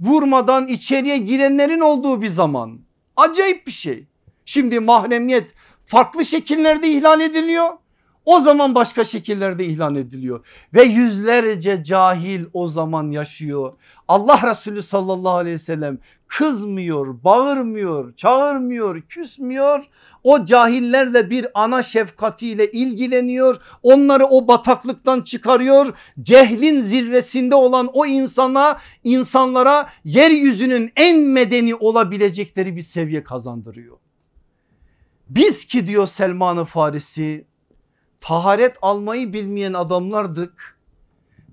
vurmadan içeriye girenlerin olduğu bir zaman. Acayip bir şey. Şimdi mahremiyet farklı şekillerde ihlal ediliyor. O zaman başka şekillerde ilan ediliyor ve yüzlerce cahil o zaman yaşıyor. Allah Resulü sallallahu aleyhi ve sellem kızmıyor, bağırmıyor, çağırmıyor, küsmüyor. O cahillerle bir ana şefkatiyle ilgileniyor. Onları o bataklıktan çıkarıyor. Cehlin zirvesinde olan o insana, insanlara yeryüzünün en medeni olabilecekleri bir seviye kazandırıyor. Biz ki diyor Selman-ı Farisi taharet almayı bilmeyen adamlardık.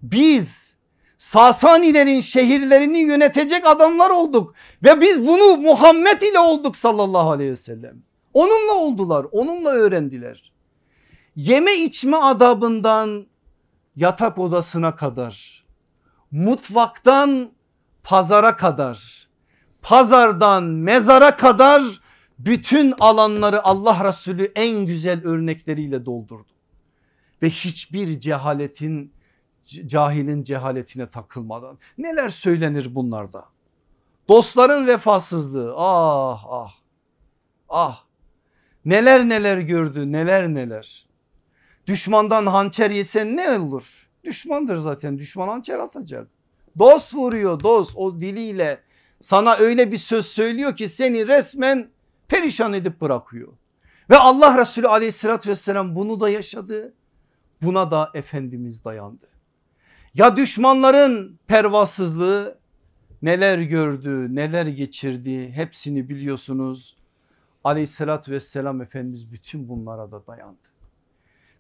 Biz Sasanilerin şehirlerini yönetecek adamlar olduk ve biz bunu Muhammed ile olduk sallallahu aleyhi ve sellem. Onunla oldular onunla öğrendiler. Yeme içme adabından yatak odasına kadar mutfaktan pazara kadar pazardan mezara kadar bütün alanları Allah Resulü en güzel örnekleriyle doldurdu ve hiçbir cehaletin cahilin cehaletine takılmadan neler söylenir bunlarda? Dostların vefasızlığı ah ah ah neler neler gördü neler neler. Düşmandan hançer yesen ne olur? Düşmandır zaten düşman hançer atacak. Dost vuruyor dost o diliyle sana öyle bir söz söylüyor ki seni resmen perişan edip bırakıyor. Ve Allah Resulü aleyhissalatü vesselam bunu da yaşadı. Buna da Efendimiz dayandı. Ya düşmanların pervasızlığı neler gördü neler geçirdi hepsini biliyorsunuz. Aleyhissalatü vesselam Efendimiz bütün bunlara da dayandı.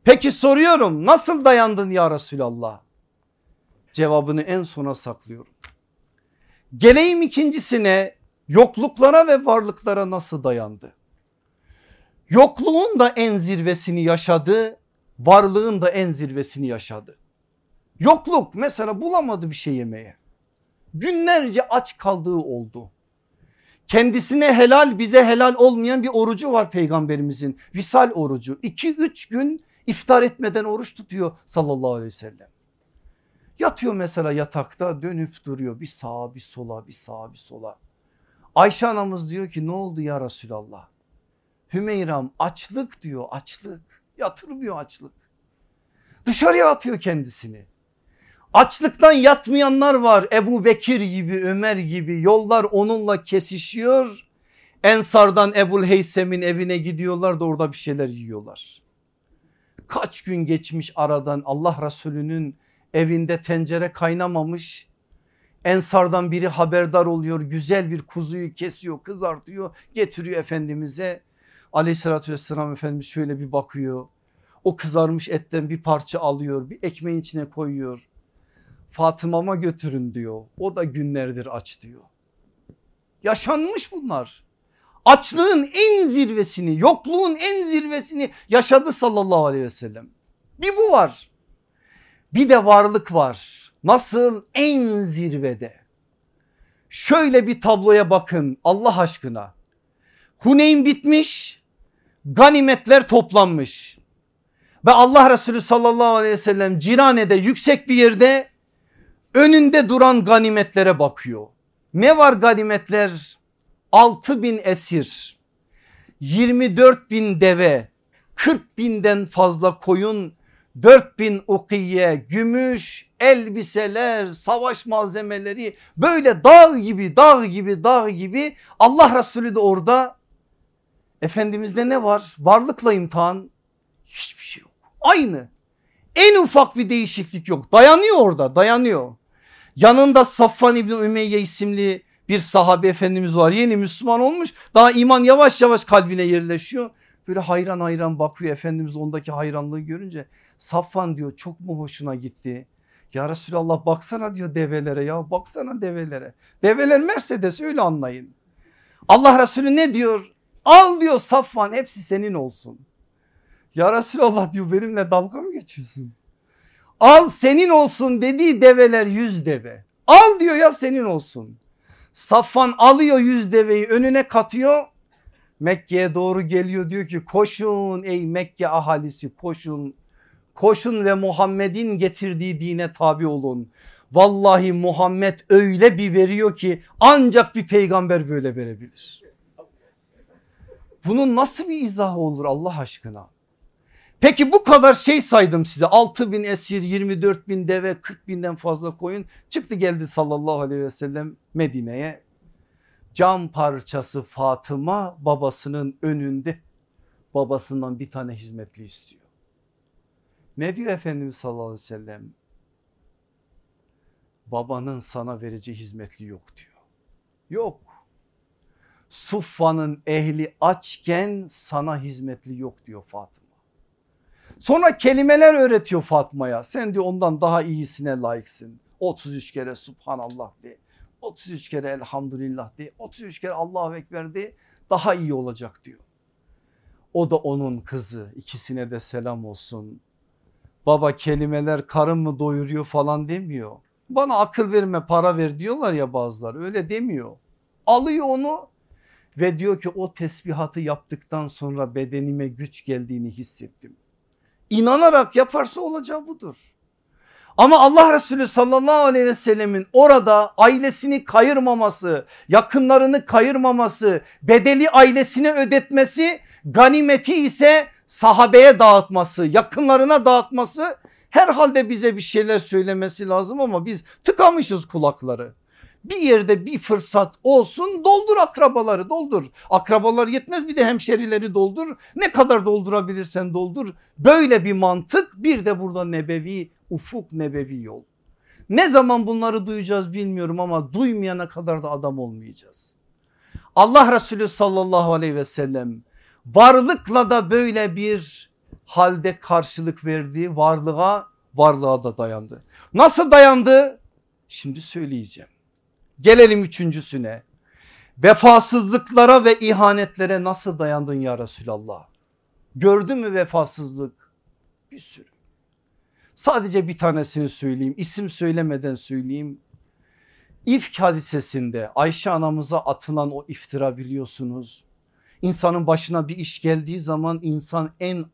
Peki soruyorum nasıl dayandın ya Resulallah? Cevabını en sona saklıyorum. Geleyim ikincisine yokluklara ve varlıklara nasıl dayandı? Yokluğun da en zirvesini yaşadı, varlığın da en zirvesini yaşadı. Yokluk mesela bulamadı bir şey yemeye. Günlerce aç kaldığı oldu. Kendisine helal bize helal olmayan bir orucu var peygamberimizin. Visal orucu. 2-3 gün iftar etmeden oruç tutuyor sallallahu aleyhi ve sellem. Yatıyor mesela yatakta dönüp duruyor bir sağa bir sola bir sağa bir sola. Ayşe anamız diyor ki ne oldu ya Resulallah? Hümeyram açlık diyor açlık yatırmıyor açlık. Dışarıya atıyor kendisini. Açlıktan yatmayanlar var Ebu Bekir gibi Ömer gibi yollar onunla kesişiyor. Ensardan Ebul Heysem'in evine gidiyorlar da orada bir şeyler yiyorlar. Kaç gün geçmiş aradan Allah Resulü'nün evinde tencere kaynamamış. Ensardan biri haberdar oluyor güzel bir kuzuyu kesiyor kızartıyor getiriyor Efendimiz'e. Aleyhissalatü vesselam Efendimiz şöyle bir bakıyor. O kızarmış etten bir parça alıyor bir ekmeğin içine koyuyor. Fatıma'ma götürün diyor. O da günlerdir aç diyor. Yaşanmış bunlar. Açlığın en zirvesini yokluğun en zirvesini yaşadı sallallahu aleyhi ve sellem. Bir bu var. Bir de varlık var. Nasıl en zirvede. Şöyle bir tabloya bakın Allah aşkına. Huneyn bitmiş ganimetler toplanmış. Ve Allah Resulü sallallahu aleyhi ve sellem Cirane'de yüksek bir yerde önünde duran ganimetlere bakıyor. Ne var ganimetler? 6 bin esir, 24 bin deve, 40 binden fazla koyun, 4 bin ukiye, gümüş, elbiseler, savaş malzemeleri böyle dağ gibi dağ gibi dağ gibi Allah Resulü de orada Efendimizde ne var? Varlıkla imtihan hiçbir şey yok. Aynı. En ufak bir değişiklik yok. Dayanıyor orada dayanıyor. Yanında Safvan İbni Ümeyye isimli bir sahabe efendimiz var. Yeni Müslüman olmuş. Daha iman yavaş yavaş kalbine yerleşiyor. Böyle hayran hayran bakıyor Efendimiz ondaki hayranlığı görünce. Safvan diyor çok mu hoşuna gitti? Ya Resulallah baksana diyor develere ya baksana develere. Develer Mercedes öyle anlayın. Allah Resulü ne diyor? Al diyor Safvan hepsi senin olsun. Ya Resulallah diyor benimle dalga mı geçiyorsun? Al senin olsun dediği develer yüz deve. Al diyor ya senin olsun. Safvan alıyor yüz deveyi önüne katıyor. Mekke'ye doğru geliyor diyor ki koşun ey Mekke ahalisi koşun. Koşun ve Muhammed'in getirdiği dine tabi olun. Vallahi Muhammed öyle bir veriyor ki ancak bir peygamber böyle verebilir. Bunun nasıl bir izahı olur Allah aşkına? Peki bu kadar şey saydım size 6 bin esir 24 bin deve 40 binden fazla koyun çıktı geldi sallallahu aleyhi ve sellem Medine'ye. Cam parçası Fatıma babasının önünde babasından bir tane hizmetli istiyor. Ne diyor Efendimiz sallallahu aleyhi ve sellem? Babanın sana vereceği hizmetli yok diyor. Yok. Suffa'nın ehli açken sana hizmetli yok diyor Fatıma. Sonra kelimeler öğretiyor Fatma'ya. Sen diyor ondan daha iyisine layıksın. 33 kere subhanallah de. 33 kere elhamdülillah de. 33 kere Allahu Ekber de. Daha iyi olacak diyor. O da onun kızı ikisine de selam olsun. Baba kelimeler karın mı doyuruyor falan demiyor. Bana akıl verme para ver diyorlar ya bazıları öyle demiyor. Alıyor onu ve diyor ki o tesbihatı yaptıktan sonra bedenime güç geldiğini hissettim. İnanarak yaparsa olacağı budur. Ama Allah Resulü sallallahu aleyhi ve sellemin orada ailesini kayırmaması, yakınlarını kayırmaması, bedeli ailesine ödetmesi, ganimeti ise sahabeye dağıtması, yakınlarına dağıtması herhalde bize bir şeyler söylemesi lazım ama biz tıkamışız kulakları. Bir yerde bir fırsat olsun doldur akrabaları doldur. Akrabalar yetmez bir de hemşerileri doldur. Ne kadar doldurabilirsen doldur. Böyle bir mantık bir de burada nebevi ufuk nebevi yol. Ne zaman bunları duyacağız bilmiyorum ama duymayana kadar da adam olmayacağız. Allah Resulü sallallahu aleyhi ve sellem varlıkla da böyle bir halde karşılık verdi varlığa varlığa da dayandı. Nasıl dayandı? Şimdi söyleyeceğim. Gelelim üçüncüsüne. Vefasızlıklara ve ihanetlere nasıl dayandın ya Resulallah? Gördün mü vefasızlık? Bir sürü. Sadece bir tanesini söyleyeyim. İsim söylemeden söyleyeyim. İfk hadisesinde Ayşe anamıza atılan o iftira biliyorsunuz. İnsanın başına bir iş geldiği zaman insan en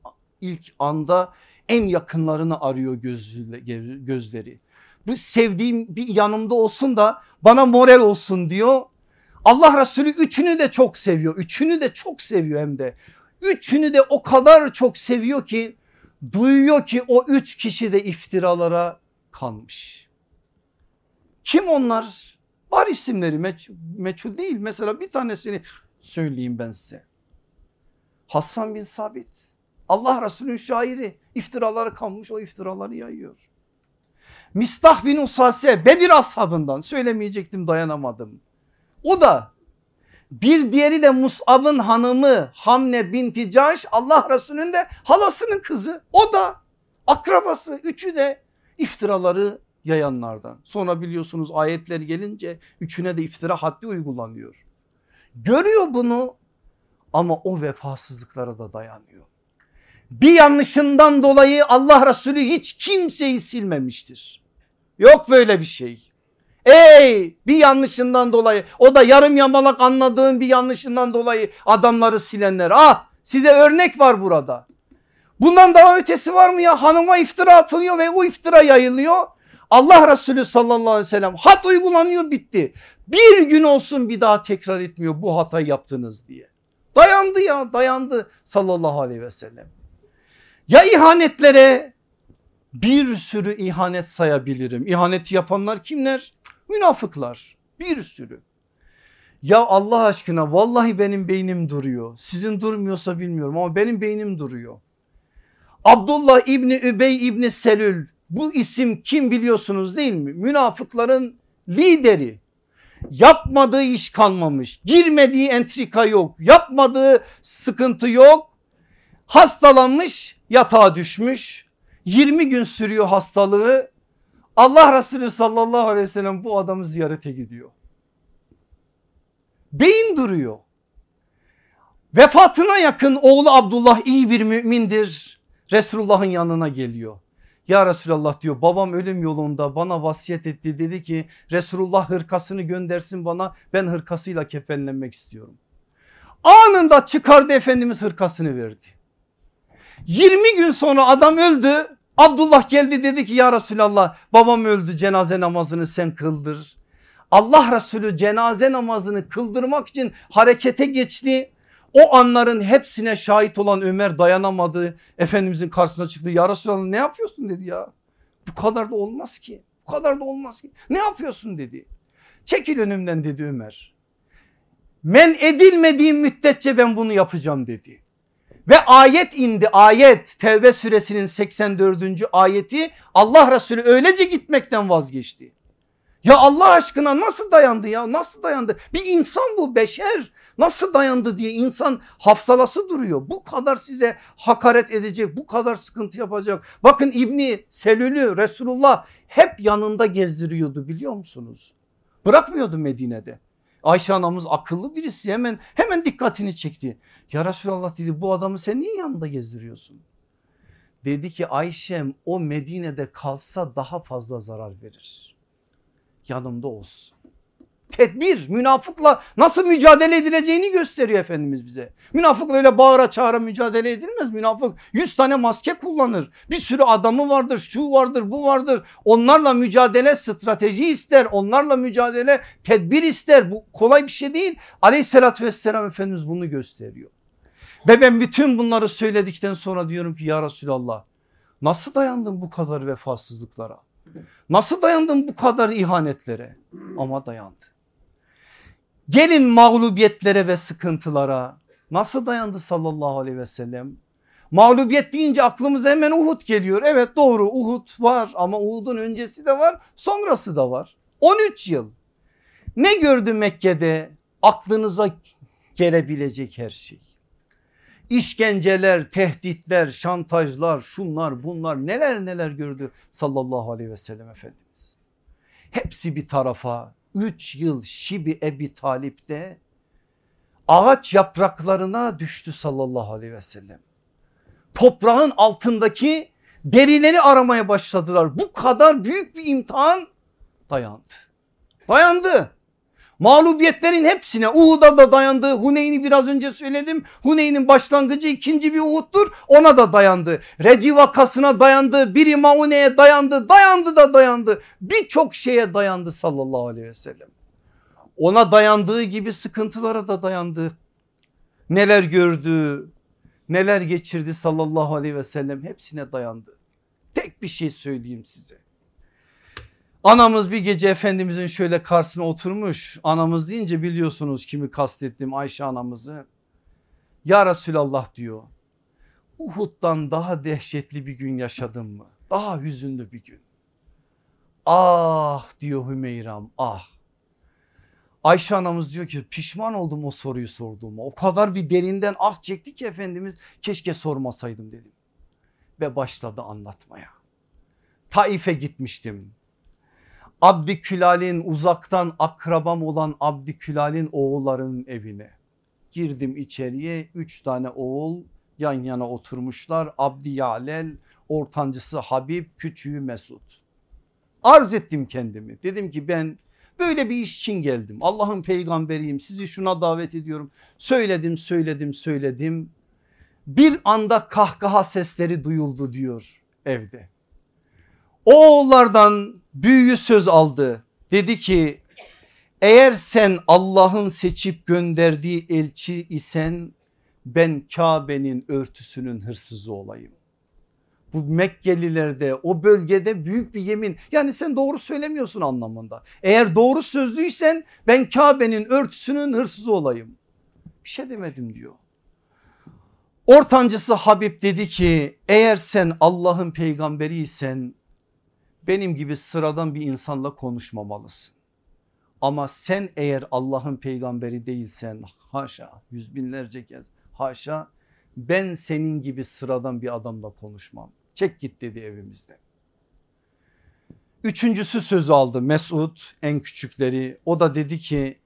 ilk anda en yakınlarını arıyor gözleri. Bu sevdiğim bir yanımda olsun da bana moral olsun diyor. Allah Resulü üçünü de çok seviyor. Üçünü de çok seviyor hem de. Üçünü de o kadar çok seviyor ki duyuyor ki o üç kişi de iftiralara kanmış. Kim onlar? Var isimleri meç meçhul değil. Mesela bir tanesini söyleyeyim ben size. Hassan bin Sabit. Allah Resulü'nün şairi iftiraları kanmış o iftiraları yayıyor. Mistah bin Usase Bedir ashabından söylemeyecektim dayanamadım. O da bir diğeri de Mus'ab'ın hanımı Hamne binti Caş Allah Resulü'nün de halasının kızı. O da akrabası üçü de iftiraları yayanlardan. Sonra biliyorsunuz ayetler gelince üçüne de iftira haddi uygulanıyor. Görüyor bunu ama o vefasızlıklara da dayanıyor. Bir yanlışından dolayı Allah Resulü hiç kimseyi silmemiştir. Yok böyle bir şey. Ey bir yanlışından dolayı o da yarım yamalak anladığın bir yanlışından dolayı adamları silenler. Ah size örnek var burada. Bundan daha ötesi var mı ya hanıma iftira atılıyor ve o iftira yayılıyor. Allah Resulü sallallahu aleyhi ve sellem hat uygulanıyor bitti. Bir gün olsun bir daha tekrar etmiyor bu hatayı yaptınız diye. Dayandı ya dayandı sallallahu aleyhi ve sellem. Ya ihanetlere bir sürü ihanet sayabilirim. İhaneti yapanlar kimler? Münafıklar bir sürü. Ya Allah aşkına vallahi benim beynim duruyor. Sizin durmuyorsa bilmiyorum ama benim beynim duruyor. Abdullah İbni Übey İbni Selül bu isim kim biliyorsunuz değil mi? Münafıkların lideri. Yapmadığı iş kalmamış. Girmediği entrika yok. Yapmadığı sıkıntı yok. Hastalanmış yatağa düşmüş. 20 gün sürüyor hastalığı. Allah Resulü sallallahu aleyhi ve sellem bu adamı ziyarete gidiyor. Beyin duruyor. Vefatına yakın oğlu Abdullah iyi bir mümindir. Resulullah'ın yanına geliyor. Ya Resulallah diyor babam ölüm yolunda bana vasiyet etti dedi ki Resulullah hırkasını göndersin bana ben hırkasıyla kefenlenmek istiyorum. Anında çıkardı Efendimiz hırkasını verdi. 20 gün sonra adam öldü Abdullah geldi dedi ki ya Resulallah babam öldü cenaze namazını sen kıldır. Allah Resulü cenaze namazını kıldırmak için harekete geçti. O anların hepsine şahit olan Ömer dayanamadı. Efendimizin karşısına çıktı. Ya Resulallah ne yapıyorsun dedi ya. Bu kadar da olmaz ki. Bu kadar da olmaz ki. Ne yapıyorsun dedi. Çekil önümden dedi Ömer. Men edilmediğim müddetçe ben bunu yapacağım dedi. Ve ayet indi ayet Tevbe suresinin 84. ayeti Allah Resulü öylece gitmekten vazgeçti. Ya Allah aşkına nasıl dayandı ya nasıl dayandı? Bir insan bu beşer nasıl dayandı diye insan hafsalası duruyor. Bu kadar size hakaret edecek bu kadar sıkıntı yapacak. Bakın İbni Selül'ü Resulullah hep yanında gezdiriyordu biliyor musunuz? Bırakmıyordu Medine'de. Ayşe anamız akıllı birisi hemen hemen dikkatini çekti. Ya Resulallah dedi bu adamı sen niye yanında gezdiriyorsun? Dedi ki Ayşem o Medine'de kalsa daha fazla zarar verir. Yanımda olsun tedbir münafıkla nasıl mücadele edileceğini gösteriyor Efendimiz bize. Münafıkla öyle bağıra çağıra mücadele edilmez. Münafık 100 tane maske kullanır. Bir sürü adamı vardır şu vardır bu vardır. Onlarla mücadele strateji ister. Onlarla mücadele tedbir ister. Bu kolay bir şey değil. Aleyhissalatü vesselam Efendimiz bunu gösteriyor. Ve ben bütün bunları söyledikten sonra diyorum ki ya Resulallah nasıl dayandın bu kadar vefasızlıklara? Nasıl dayandın bu kadar ihanetlere? Ama dayandı. Gelin mağlubiyetlere ve sıkıntılara nasıl dayandı sallallahu aleyhi ve sellem? Mağlubiyet deyince aklımıza hemen Uhud geliyor. Evet doğru Uhud var ama Uhud'un öncesi de var sonrası da var. 13 yıl. Ne gördü Mekke'de aklınıza gelebilecek her şey. İşkenceler, tehditler, şantajlar, şunlar bunlar neler neler gördü sallallahu aleyhi ve sellem Efendimiz. Hepsi bir tarafa 3 yıl Şibi Ebi Talip'te ağaç yapraklarına düştü sallallahu aleyhi ve sellem. Toprağın altındaki derileri aramaya başladılar. Bu kadar büyük bir imtihan dayandı. Dayandı. Mağlubiyetlerin hepsine Uhud'a da dayandı. Huneyn'i biraz önce söyledim. Huneyn'in başlangıcı ikinci bir Uhud'dur. Ona da dayandı. Reci vakasına dayandı. Biri Maune'ye dayandı. Dayandı da dayandı. Birçok şeye dayandı sallallahu aleyhi ve sellem. Ona dayandığı gibi sıkıntılara da dayandı. Neler gördü, neler geçirdi sallallahu aleyhi ve sellem hepsine dayandı. Tek bir şey söyleyeyim size. Anamız bir gece Efendimizin şöyle karşısına oturmuş. Anamız deyince biliyorsunuz kimi kastettim Ayşe anamızı. Ya Resulallah diyor. Uhud'dan daha dehşetli bir gün yaşadın mı? Daha hüzünlü bir gün. Ah diyor Hümeyram ah. Ayşe anamız diyor ki pişman oldum o soruyu sorduğuma. O kadar bir derinden ah çekti ki Efendimiz keşke sormasaydım dedim. Ve başladı anlatmaya. Taif'e gitmiştim. Abdi Külal'in uzaktan akrabam olan Abdi Külal'in oğullarının evine. Girdim içeriye üç tane oğul yan yana oturmuşlar. Abdi Yalel, ortancısı Habib, küçüğü Mesut. Arz ettim kendimi. Dedim ki ben böyle bir iş için geldim. Allah'ın peygamberiyim sizi şuna davet ediyorum. Söyledim söyledim söyledim. Bir anda kahkaha sesleri duyuldu diyor evde. Oğullardan büyüğü söz aldı. Dedi ki eğer sen Allah'ın seçip gönderdiği elçi isen ben Kabe'nin örtüsünün hırsızı olayım. Bu Mekkelilerde o bölgede büyük bir yemin yani sen doğru söylemiyorsun anlamında. Eğer doğru sözlüysen ben Kabe'nin örtüsünün hırsızı olayım. Bir şey demedim diyor. Ortancısı Habib dedi ki eğer sen Allah'ın peygamberiysen benim gibi sıradan bir insanla konuşmamalısın. Ama sen eğer Allah'ın peygamberi değilsen haşa yüz binlerce kez haşa ben senin gibi sıradan bir adamla konuşmam. Çek git dedi evimizde. Üçüncüsü söz aldı Mesud en küçükleri o da dedi ki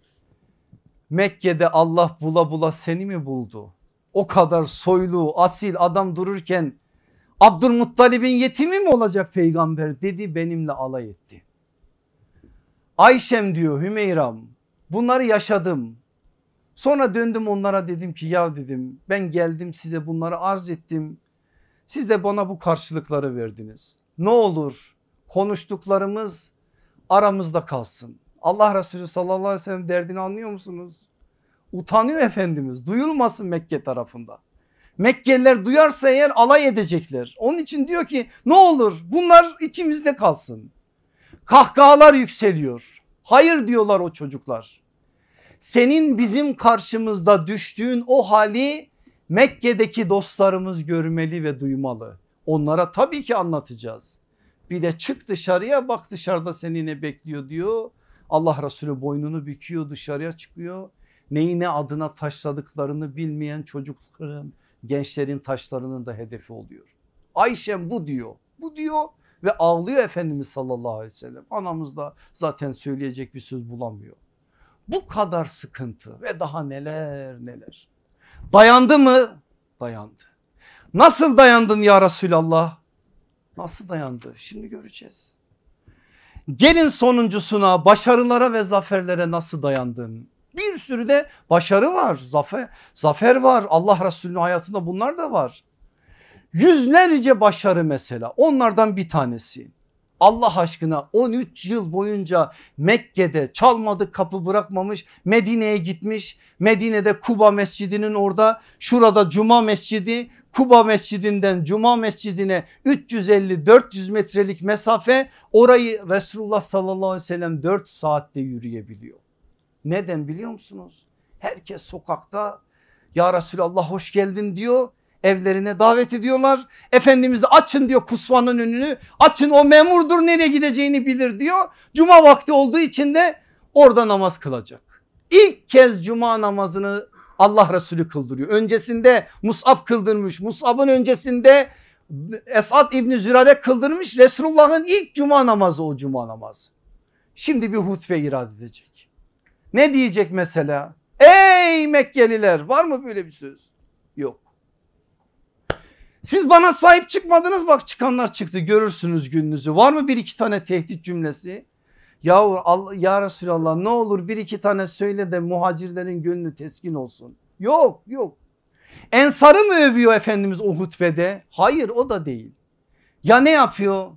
Mekke'de Allah bula bula seni mi buldu? O kadar soylu asil adam dururken Abdülmuttalib'in yetimi mi olacak peygamber dedi benimle alay etti. Ayşem diyor Hümeyram bunları yaşadım. Sonra döndüm onlara dedim ki ya dedim ben geldim size bunları arz ettim. Siz de bana bu karşılıkları verdiniz. Ne olur konuştuklarımız aramızda kalsın. Allah Resulü sallallahu aleyhi ve sellem derdini anlıyor musunuz? Utanıyor Efendimiz duyulmasın Mekke tarafında. Mekkeliler duyarsa eğer alay edecekler. Onun için diyor ki ne olur bunlar içimizde kalsın. Kahkahalar yükseliyor. Hayır diyorlar o çocuklar. Senin bizim karşımızda düştüğün o hali Mekke'deki dostlarımız görmeli ve duymalı. Onlara tabii ki anlatacağız. Bir de çık dışarıya bak dışarıda seni ne bekliyor diyor. Allah Resulü boynunu büküyor dışarıya çıkıyor. Neyi ne adına taşladıklarını bilmeyen çocukların gençlerin taşlarının da hedefi oluyor. Ayşem bu diyor bu diyor ve ağlıyor Efendimiz sallallahu aleyhi ve sellem. Anamız da zaten söyleyecek bir söz bulamıyor. Bu kadar sıkıntı ve daha neler neler. Dayandı mı? Dayandı. Nasıl dayandın ya Resulallah? Nasıl dayandı? Şimdi göreceğiz. Gelin sonuncusuna başarılara ve zaferlere nasıl dayandın? Bir sürü de başarı var zafer, zafer var Allah Resulü'nün hayatında bunlar da var. Yüzlerce başarı mesela onlardan bir tanesi. Allah aşkına 13 yıl boyunca Mekke'de çalmadık kapı bırakmamış Medine'ye gitmiş. Medine'de Kuba mescidinin orada şurada Cuma mescidi Kuba mescidinden Cuma mescidine 350-400 metrelik mesafe orayı Resulullah sallallahu aleyhi ve sellem 4 saatte yürüyebiliyor. Neden biliyor musunuz? Herkes sokakta ya Resulallah hoş geldin diyor evlerine davet ediyorlar. Efendimiz de açın diyor kusvanın önünü açın o memurdur nereye gideceğini bilir diyor. Cuma vakti olduğu için de orada namaz kılacak. İlk kez cuma namazını Allah Resulü kıldırıyor. Öncesinde Musab kıldırmış. Musab'ın öncesinde Esad İbni Zürare kıldırmış. Resulullah'ın ilk cuma namazı o cuma namazı. Şimdi bir hutbe irad edecek. Ne diyecek mesela? Ey Mekkeliler var mı böyle bir söz? Yok. Siz bana sahip çıkmadınız bak çıkanlar çıktı görürsünüz gününüzü. Var mı bir iki tane tehdit cümlesi? Ya, Allah, ya Resulallah ne olur bir iki tane söyle de muhacirlerin gönlü teskin olsun. Yok yok. Ensarı mı övüyor Efendimiz o hutbede? Hayır o da değil. Ya ne yapıyor?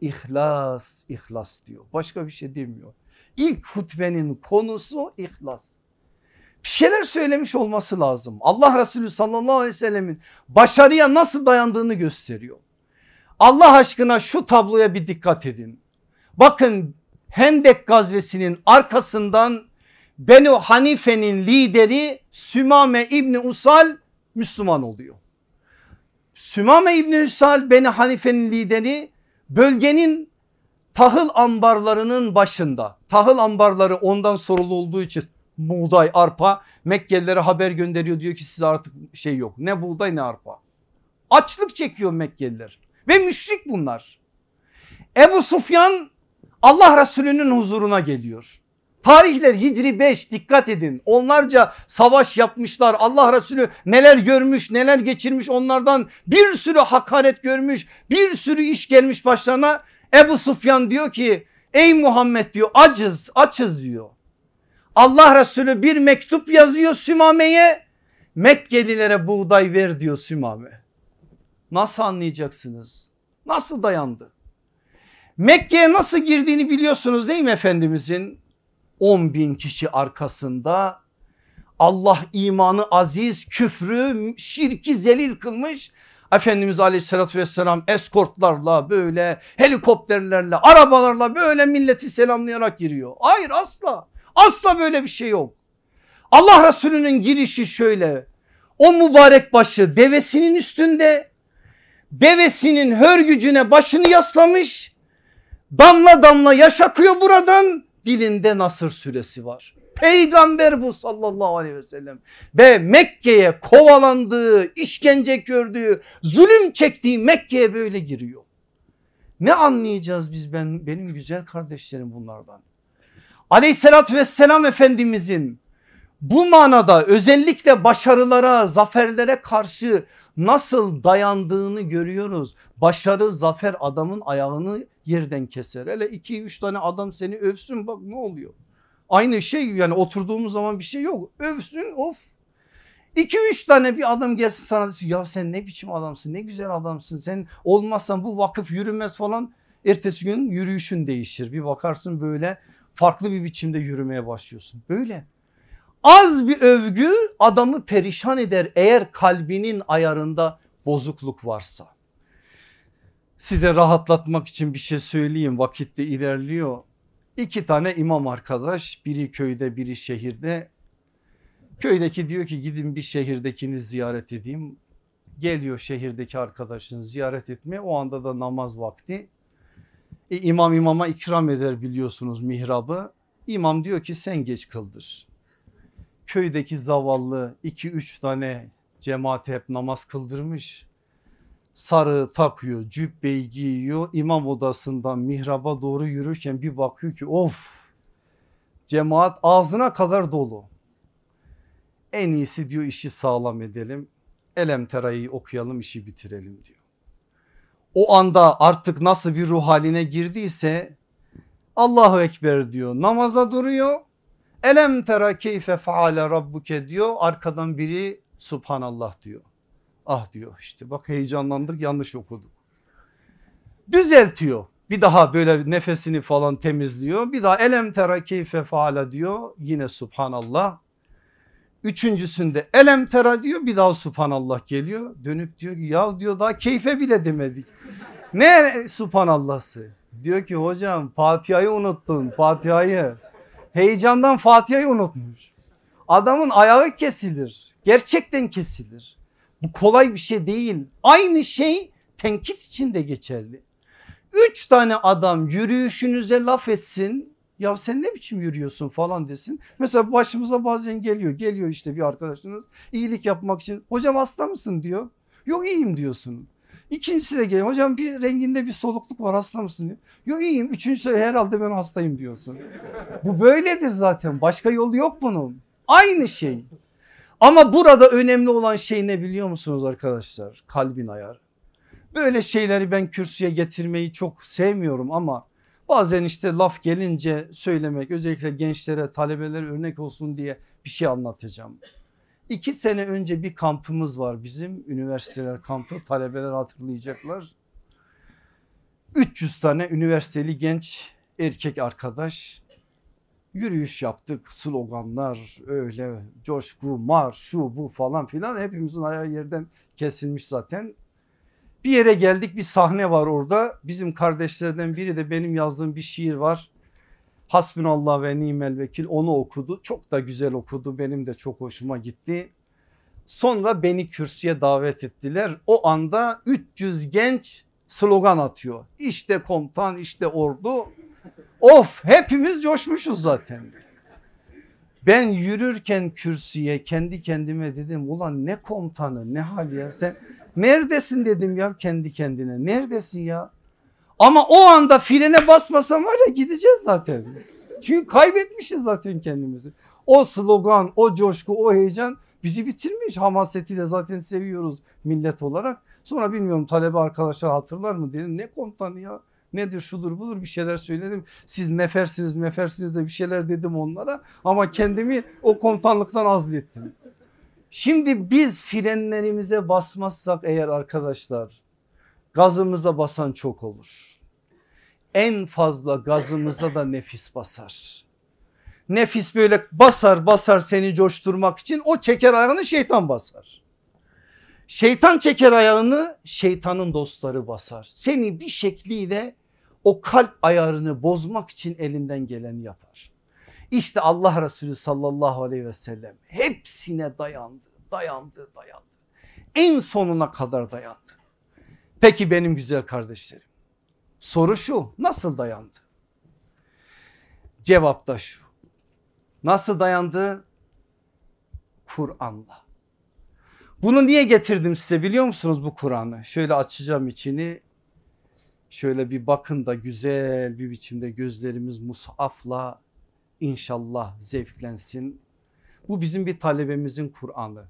İhlas, ihlas diyor. Başka bir şey demiyor. İlk hutbenin konusu ihlas. Bir şeyler söylemiş olması lazım. Allah Resulü sallallahu aleyhi ve sellemin başarıya nasıl dayandığını gösteriyor. Allah aşkına şu tabloya bir dikkat edin. Bakın Hendek gazvesinin arkasından Benu Hanife'nin lideri Sümame İbni Usal Müslüman oluyor. Sümame İbni Usal Beni Hanife'nin lideri bölgenin tahıl ambarlarının başında. Tahıl ambarları ondan sorulu olduğu için buğday arpa Mekkelilere haber gönderiyor diyor ki size artık şey yok ne buğday ne arpa. Açlık çekiyor Mekkeliler ve müşrik bunlar. Ebu Sufyan Allah Resulü'nün huzuruna geliyor. Tarihler Hicri 5 dikkat edin onlarca savaş yapmışlar Allah Resulü neler görmüş neler geçirmiş onlardan bir sürü hakaret görmüş bir sürü iş gelmiş başlarına Ebu Sufyan diyor ki ey Muhammed diyor acız açız diyor. Allah Resulü bir mektup yazıyor Sümame'ye Mekkelilere buğday ver diyor Sümame. Nasıl anlayacaksınız? Nasıl dayandı? Mekke'ye nasıl girdiğini biliyorsunuz değil mi Efendimizin? 10 bin kişi arkasında Allah imanı aziz küfrü şirki zelil kılmış. Efendimiz aleyhissalatü vesselam eskortlarla böyle helikopterlerle arabalarla böyle milleti selamlayarak giriyor. Hayır asla asla böyle bir şey yok. Allah Resulü'nün girişi şöyle o mübarek başı devesinin üstünde devesinin hörgücüne başını yaslamış damla damla yaş akıyor buradan dilinde Nasır suresi var. Peygamber bu sallallahu aleyhi ve sellem ve Mekke'ye kovalandığı, işkence gördüğü, zulüm çektiği Mekke'ye böyle giriyor. Ne anlayacağız biz ben benim güzel kardeşlerim bunlardan? Aleyhissalatü vesselam Efendimizin bu manada özellikle başarılara, zaferlere karşı nasıl dayandığını görüyoruz. Başarı, zafer adamın ayağını yerden keser. Hele iki üç tane adam seni övsün bak ne oluyor. Aynı şey yani oturduğumuz zaman bir şey yok. Övsün of. İki üç tane bir adam gelsin sana desin ya sen ne biçim adamsın ne güzel adamsın sen olmazsan bu vakıf yürümez falan. Ertesi gün yürüyüşün değişir bir bakarsın böyle farklı bir biçimde yürümeye başlıyorsun. Böyle az bir övgü adamı perişan eder eğer kalbinin ayarında bozukluk varsa. Size rahatlatmak için bir şey söyleyeyim vakitte ilerliyor. İki tane imam arkadaş biri köyde biri şehirde. Köydeki diyor ki gidin bir şehirdekini ziyaret edeyim. Geliyor şehirdeki arkadaşını ziyaret etmeye o anda da namaz vakti. E, imam imama ikram eder biliyorsunuz mihrabı. İmam diyor ki sen geç kıldır. Köydeki zavallı iki üç tane cemaat hep namaz kıldırmış. Sarı takıyor cübbeyi giyiyor imam odasından mihraba doğru yürürken bir bakıyor ki of cemaat ağzına kadar dolu. En iyisi diyor işi sağlam edelim. Elem terayı okuyalım işi bitirelim diyor o anda artık nasıl bir ruh haline girdiyse Allahu Ekber diyor namaza duruyor. Elem tera keyfe faale rabbuke diyor arkadan biri subhanallah diyor. Ah diyor işte bak heyecanlandık yanlış okuduk. Düzeltiyor Bir daha böyle nefesini falan temizliyor. Bir daha elem tera keyfe faala diyor. Yine subhanallah. Üçüncüsünde elem tera diyor bir daha subhanallah geliyor. Dönüp diyor ki ya diyor daha keyfe bile demedik. Ne subhanallahsı? Diyor ki hocam Fatiha'yı unuttun Fatiha'yı. Heyecandan Fatiha'yı unutmuş. Adamın ayağı kesilir. Gerçekten kesilir. Bu kolay bir şey değil. Aynı şey tenkit için de geçerli. Üç tane adam yürüyüşünüze laf etsin. Ya sen ne biçim yürüyorsun falan desin. Mesela başımıza bazen geliyor. Geliyor işte bir arkadaşınız iyilik yapmak için. Hocam hasta mısın diyor. Yok iyiyim diyorsun. İkincisi de geliyor. Hocam bir renginde bir solukluk var hasta mısın diyor. Yok iyiyim. Üçüncüsü herhalde ben hastayım diyorsun. Bu böyledir zaten. Başka yolu yok bunun. Aynı şey. Ama burada önemli olan şey ne biliyor musunuz arkadaşlar? Kalbin ayarı. Böyle şeyleri ben kürsüye getirmeyi çok sevmiyorum ama bazen işte laf gelince söylemek özellikle gençlere talebelere örnek olsun diye bir şey anlatacağım. İki sene önce bir kampımız var bizim üniversiteler kampı talebeler hatırlayacaklar. 300 tane üniversiteli genç erkek arkadaş yürüyüş yaptık sloganlar öyle coşku mar şu bu falan filan hepimizin ayağı yerden kesilmiş zaten. Bir yere geldik bir sahne var orada bizim kardeşlerden biri de benim yazdığım bir şiir var. Hasbunallah ve nimel vekil onu okudu çok da güzel okudu benim de çok hoşuma gitti. Sonra beni kürsüye davet ettiler o anda 300 genç slogan atıyor. İşte komutan işte ordu Of hepimiz coşmuşuz zaten. Ben yürürken kürsüye kendi kendime dedim ulan ne komutanı ne hal ya sen neredesin dedim ya kendi kendine neredesin ya. Ama o anda frene basmasam var ya gideceğiz zaten. Çünkü kaybetmişiz zaten kendimizi. O slogan o coşku o heyecan bizi bitirmiş hamaseti de zaten seviyoruz millet olarak. Sonra bilmiyorum talebe arkadaşlar hatırlar mı dedim ne komutanı ya nedir şudur budur bir şeyler söyledim. Siz nefersiniz mefersiniz de bir şeyler dedim onlara ama kendimi o komutanlıktan azlettim. Şimdi biz frenlerimize basmazsak eğer arkadaşlar gazımıza basan çok olur. En fazla gazımıza da nefis basar. Nefis böyle basar basar seni coşturmak için o çeker ayağını şeytan basar. Şeytan çeker ayağını şeytanın dostları basar. Seni bir şekliyle o kalp ayarını bozmak için elinden geleni yapar. İşte Allah Resulü sallallahu aleyhi ve sellem hepsine dayandı, dayandı, dayandı. En sonuna kadar dayandı. Peki benim güzel kardeşlerim soru şu nasıl dayandı? Cevap da şu nasıl dayandı? Kur'an'la. Bunu niye getirdim size biliyor musunuz bu Kur'an'ı? Şöyle açacağım içini Şöyle bir bakın da güzel bir biçimde gözlerimiz musafla inşallah zevklensin. Bu bizim bir talebemizin Kur'an'ı.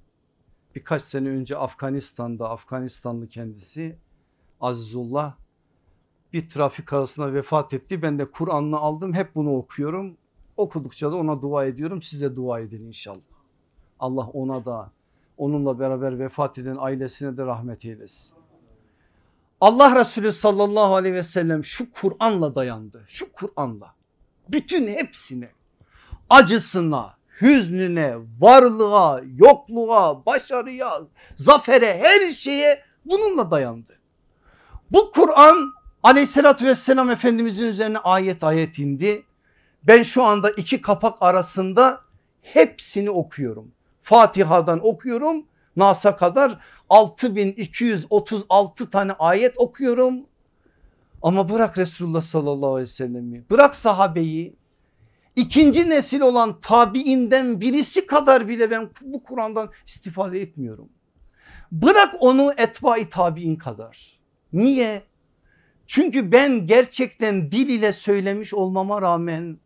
Birkaç sene önce Afganistan'da Afganistanlı kendisi Azizullah bir trafik arasında vefat etti. Ben de Kur'an'ını aldım hep bunu okuyorum. Okudukça da ona dua ediyorum siz de dua edin inşallah. Allah ona da onunla beraber vefat eden ailesine de rahmet eylesin. Allah Resulü sallallahu aleyhi ve sellem şu Kur'an'la dayandı. Şu Kur'an'la bütün hepsine acısına, hüznüne, varlığa, yokluğa, başarıya, zafere her şeye bununla dayandı. Bu Kur'an aleyhissalatü vesselam efendimizin üzerine ayet ayet indi. Ben şu anda iki kapak arasında hepsini okuyorum. Fatiha'dan okuyorum Nas'a kadar 6236 tane ayet okuyorum. Ama bırak Resulullah sallallahu aleyhi ve sellemi bırak sahabeyi ikinci nesil olan tabiinden birisi kadar bile ben bu Kur'an'dan istifade etmiyorum. Bırak onu etbai tabiin kadar. Niye? Çünkü ben gerçekten dil ile söylemiş olmama rağmen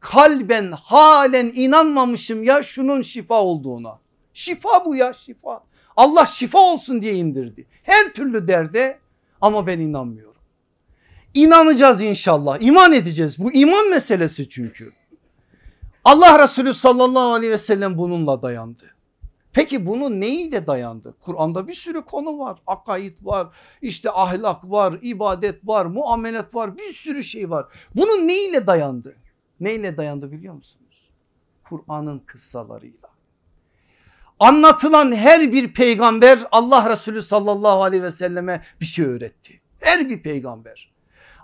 kalben halen inanmamışım ya şunun şifa olduğuna. Şifa bu ya şifa. Allah şifa olsun diye indirdi. Her türlü derde ama ben inanmıyorum. İnanacağız inşallah iman edeceğiz bu iman meselesi çünkü. Allah Resulü sallallahu aleyhi ve sellem bununla dayandı. Peki bunu neyle dayandı? Kur'an'da bir sürü konu var. Akaid var, işte ahlak var, ibadet var, muamelet var, bir sürü şey var. Bunun neyle dayandı? Neyle dayandı biliyor musunuz? Kur'an'ın kıssalarıyla. Anlatılan her bir peygamber Allah Resulü sallallahu aleyhi ve selleme bir şey öğretti. Her bir peygamber.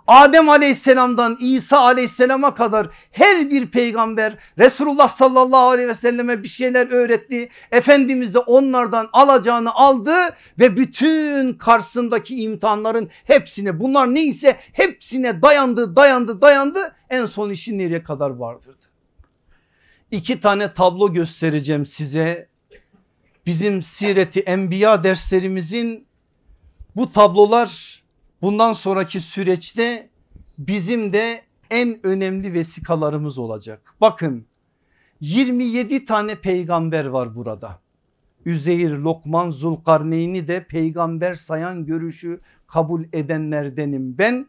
Adem aleyhisselamdan İsa aleyhisselama kadar her bir peygamber Resulullah sallallahu aleyhi ve selleme bir şeyler öğretti. Efendimiz de onlardan alacağını aldı ve bütün karşısındaki imtihanların hepsine bunlar neyse hepsine dayandı dayandı dayandı en son işi nereye kadar vardırdı. İki tane tablo göstereceğim size. Bizim Sireti Enbiya derslerimizin bu tablolar bundan sonraki süreçte bizim de en önemli vesikalarımız olacak. Bakın 27 tane peygamber var burada. Üzeyir, Lokman, Zulkarneyn'i de peygamber sayan görüşü kabul edenlerdenim ben.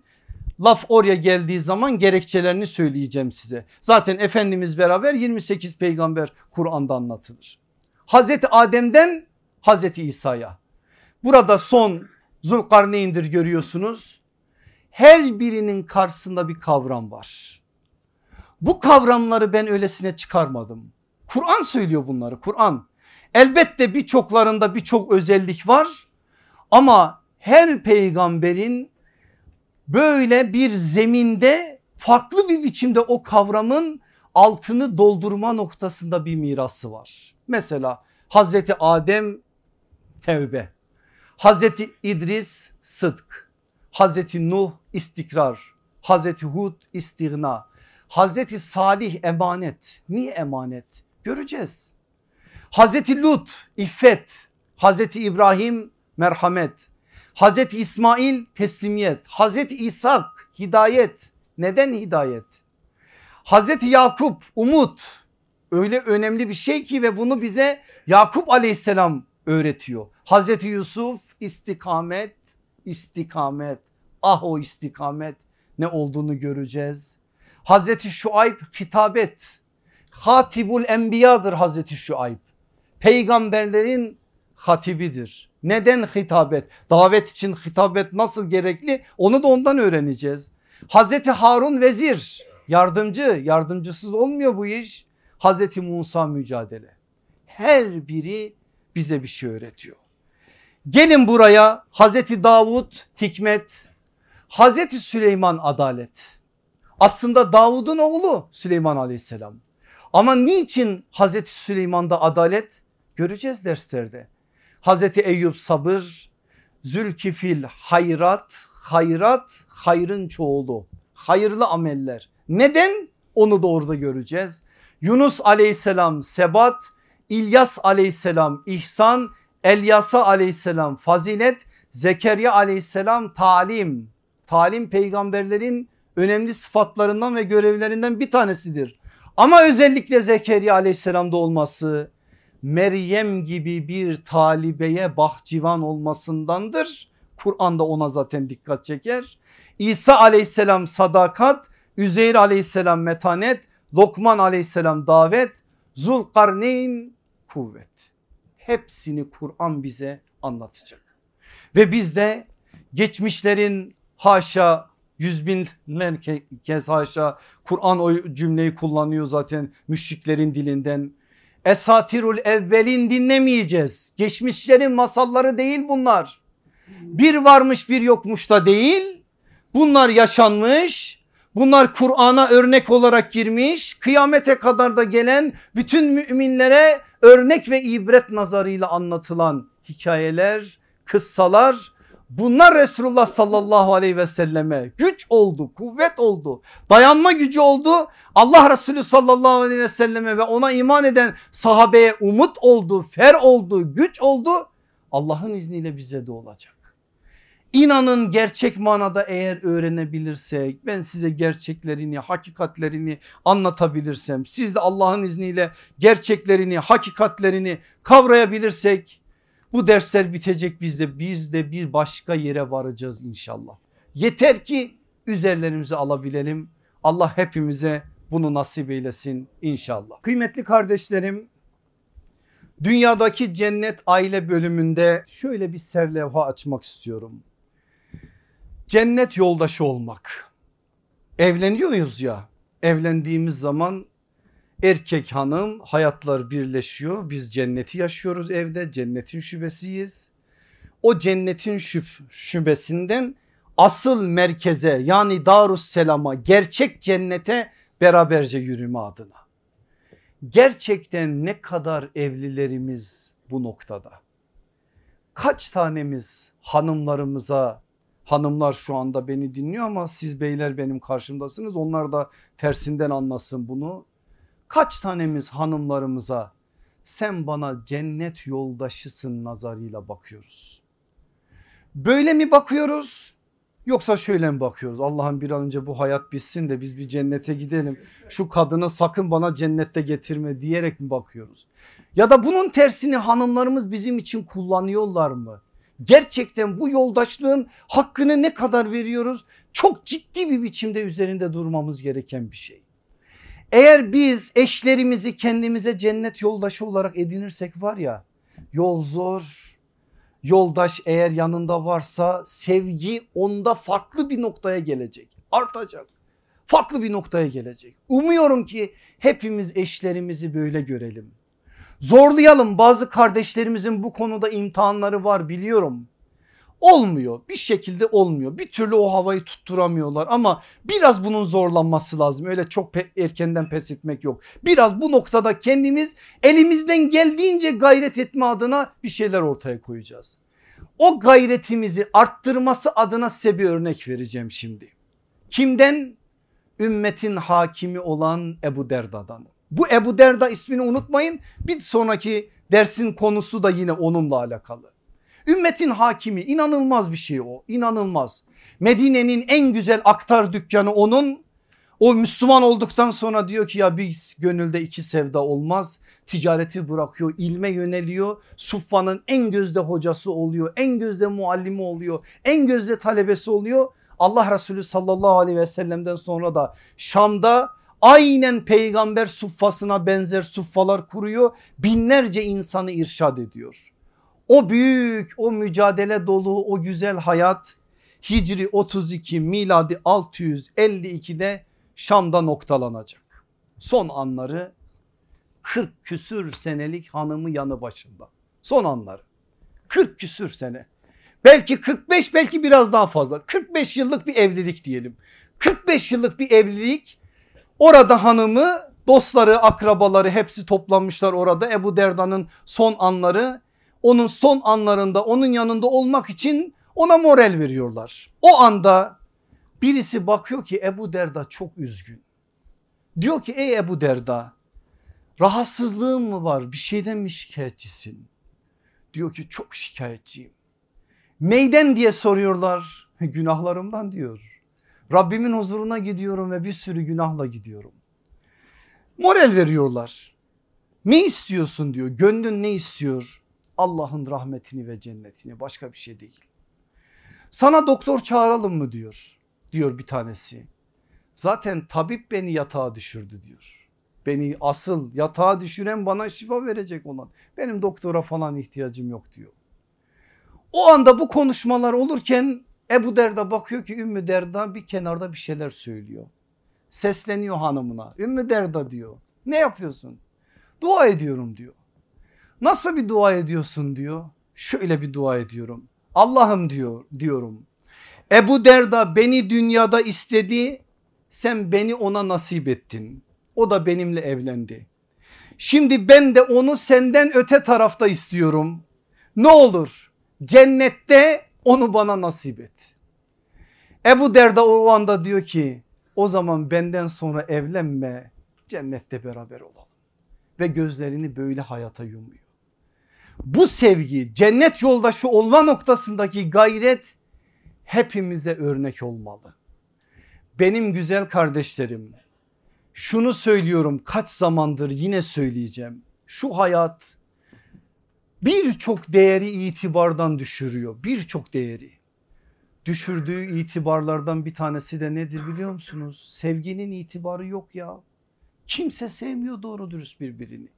Laf oraya geldiği zaman gerekçelerini söyleyeceğim size. Zaten Efendimiz beraber 28 peygamber Kur'an'da anlatılır. Hazreti Adem'den Hazreti İsa'ya. Burada son Zulkarneyn'dir görüyorsunuz. Her birinin karşısında bir kavram var. Bu kavramları ben öylesine çıkarmadım. Kur'an söylüyor bunları Kur'an. Elbette birçoklarında birçok özellik var ama her peygamberin böyle bir zeminde farklı bir biçimde o kavramın altını doldurma noktasında bir mirası var. Mesela Hazreti Adem tevbe, Hazreti İdris sıdk, Hazreti Nuh istikrar, Hazreti Hud istigna, Hazreti Salih emanet. Niye emanet? Göreceğiz. Hazreti Lut iffet, Hazreti İbrahim merhamet, Hazreti İsmail teslimiyet, Hazreti İshak hidayet. Neden hidayet? Hazreti Yakup umut öyle önemli bir şey ki ve bunu bize Yakup aleyhisselam öğretiyor. Hazreti Yusuf istikamet istikamet ah o istikamet ne olduğunu göreceğiz. Hazreti Şuayb hitabet hatibul enbiyadır Hazreti Şuayb peygamberlerin hatibidir. Neden hitabet davet için hitabet nasıl gerekli onu da ondan öğreneceğiz. Hazreti Harun vezir yardımcı yardımcısız olmuyor bu iş. Hazreti Musa mücadele her biri bize bir şey öğretiyor. Gelin buraya Hazreti Davud hikmet, Hazreti Süleyman adalet. Aslında Davud'un oğlu Süleyman aleyhisselam. Ama niçin Hazreti Süleyman'da adalet? Göreceğiz derslerde. Hazreti Eyüp sabır, Zülkifil hayrat, hayrat hayrın çoğulu, hayırlı ameller. Neden? Onu da orada göreceğiz. Yunus aleyhisselam sebat, İlyas aleyhisselam ihsan, Elyasa aleyhisselam fazilet, Zekeriya aleyhisselam talim. Talim peygamberlerin önemli sıfatlarından ve görevlerinden bir tanesidir. Ama özellikle Zekeriya aleyhisselamda olması Meryem gibi bir talibeye bahçıvan olmasındandır. Kur'an'da ona zaten dikkat çeker. İsa aleyhisselam sadakat, Üzeyr aleyhisselam metanet, Lokman aleyhisselam davet, Zulkarneyn kuvvet. Hepsini Kur'an bize anlatacak. Ve biz de geçmişlerin haşa yüz binler kez haşa Kur'an o cümleyi kullanıyor zaten müşriklerin dilinden. Esatirul evvelin dinlemeyeceğiz. Geçmişlerin masalları değil bunlar. Bir varmış bir yokmuş da değil. Bunlar yaşanmış Bunlar Kur'an'a örnek olarak girmiş kıyamete kadar da gelen bütün müminlere örnek ve ibret nazarıyla anlatılan hikayeler, kıssalar bunlar Resulullah sallallahu aleyhi ve selleme güç oldu, kuvvet oldu, dayanma gücü oldu. Allah Resulü sallallahu aleyhi ve selleme ve ona iman eden sahabeye umut oldu, fer oldu, güç oldu. Allah'ın izniyle bize de olacak. İnanın gerçek manada eğer öğrenebilirsek ben size gerçeklerini hakikatlerini anlatabilirsem siz de Allah'ın izniyle gerçeklerini hakikatlerini kavrayabilirsek bu dersler bitecek bizde biz de bir başka yere varacağız inşallah. Yeter ki üzerlerimizi alabilelim Allah hepimize bunu nasip eylesin inşallah. Kıymetli kardeşlerim Dünyadaki cennet aile bölümünde şöyle bir serlevha açmak istiyorum. Cennet yoldaşı olmak. Evleniyoruz ya evlendiğimiz zaman erkek hanım hayatlar birleşiyor. Biz cenneti yaşıyoruz evde cennetin şubesiyiz. O cennetin şüp, şubesinden asıl merkeze yani Darusselam'a gerçek cennete beraberce yürüme adına. Gerçekten ne kadar evlilerimiz bu noktada? Kaç tanemiz hanımlarımıza hanımlar şu anda beni dinliyor ama siz beyler benim karşımdasınız onlar da tersinden anlasın bunu. Kaç tanemiz hanımlarımıza sen bana cennet yoldaşısın nazarıyla bakıyoruz. Böyle mi bakıyoruz Yoksa şöyle mi bakıyoruz Allah'ım bir an önce bu hayat bitsin de biz bir cennete gidelim. Şu kadına sakın bana cennette getirme diyerek mi bakıyoruz? Ya da bunun tersini hanımlarımız bizim için kullanıyorlar mı? Gerçekten bu yoldaşlığın hakkını ne kadar veriyoruz? Çok ciddi bir biçimde üzerinde durmamız gereken bir şey. Eğer biz eşlerimizi kendimize cennet yoldaşı olarak edinirsek var ya yol zor yoldaş eğer yanında varsa sevgi onda farklı bir noktaya gelecek artacak farklı bir noktaya gelecek. Umuyorum ki hepimiz eşlerimizi böyle görelim. Zorlayalım bazı kardeşlerimizin bu konuda imtihanları var biliyorum. Olmuyor bir şekilde olmuyor bir türlü o havayı tutturamıyorlar ama biraz bunun zorlanması lazım öyle çok pe erkenden pes etmek yok. Biraz bu noktada kendimiz elimizden geldiğince gayret etme adına bir şeyler ortaya koyacağız. O gayretimizi arttırması adına size bir örnek vereceğim şimdi. Kimden? Ümmetin hakimi olan Ebu Derda'dan. Bu Ebu Derda ismini unutmayın bir sonraki dersin konusu da yine onunla alakalı. Ümmetin hakimi inanılmaz bir şey o inanılmaz. Medine'nin en güzel aktar dükkanı onun. O Müslüman olduktan sonra diyor ki ya bir gönülde iki sevda olmaz. Ticareti bırakıyor ilme yöneliyor. Suffa'nın en gözde hocası oluyor. En gözde muallimi oluyor. En gözde talebesi oluyor. Allah Resulü sallallahu aleyhi ve sellem'den sonra da Şam'da aynen peygamber suffasına benzer suffalar kuruyor. Binlerce insanı irşad ediyor. O büyük o mücadele dolu o güzel hayat Hicri 32 miladi 652'de Şam'da noktalanacak. Son anları 40 küsür senelik hanımı yanı başında. Son anları 40 küsür sene. Belki 45 belki biraz daha fazla 45 yıllık bir evlilik diyelim. 45 yıllık bir evlilik orada hanımı dostları akrabaları hepsi toplanmışlar orada Ebu Derda'nın son anları onun son anlarında onun yanında olmak için ona moral veriyorlar. O anda birisi bakıyor ki Ebu Derda çok üzgün. Diyor ki ey Ebu Derda rahatsızlığın mı var bir şeyden mi şikayetçisin? Diyor ki çok şikayetçiyim. Neyden diye soruyorlar günahlarımdan diyor. Rabbimin huzuruna gidiyorum ve bir sürü günahla gidiyorum. Moral veriyorlar. Ne istiyorsun diyor gönlün ne istiyor? Allah'ın rahmetini ve cennetini başka bir şey değil. Sana doktor çağıralım mı diyor. Diyor bir tanesi. Zaten tabip beni yatağa düşürdü diyor. Beni asıl yatağa düşüren bana şifa verecek olan. Benim doktora falan ihtiyacım yok diyor. O anda bu konuşmalar olurken Ebu Derda bakıyor ki Ümmü Derda bir kenarda bir şeyler söylüyor. Sesleniyor hanımına. Ümmü Derda diyor. Ne yapıyorsun? Dua ediyorum diyor. Nasıl bir dua ediyorsun diyor. Şöyle bir dua ediyorum. Allah'ım diyor diyorum. Ebu Derda beni dünyada istedi. Sen beni ona nasip ettin. O da benimle evlendi. Şimdi ben de onu senden öte tarafta istiyorum. Ne olur cennette onu bana nasip et. Ebu Derda o anda diyor ki o zaman benden sonra evlenme cennette beraber olalım. Ve gözlerini böyle hayata yumuyor bu sevgi cennet yoldaşı olma noktasındaki gayret hepimize örnek olmalı. Benim güzel kardeşlerim şunu söylüyorum kaç zamandır yine söyleyeceğim. Şu hayat birçok değeri itibardan düşürüyor birçok değeri. Düşürdüğü itibarlardan bir tanesi de nedir biliyor musunuz? Sevginin itibarı yok ya. Kimse sevmiyor doğru dürüst birbirini.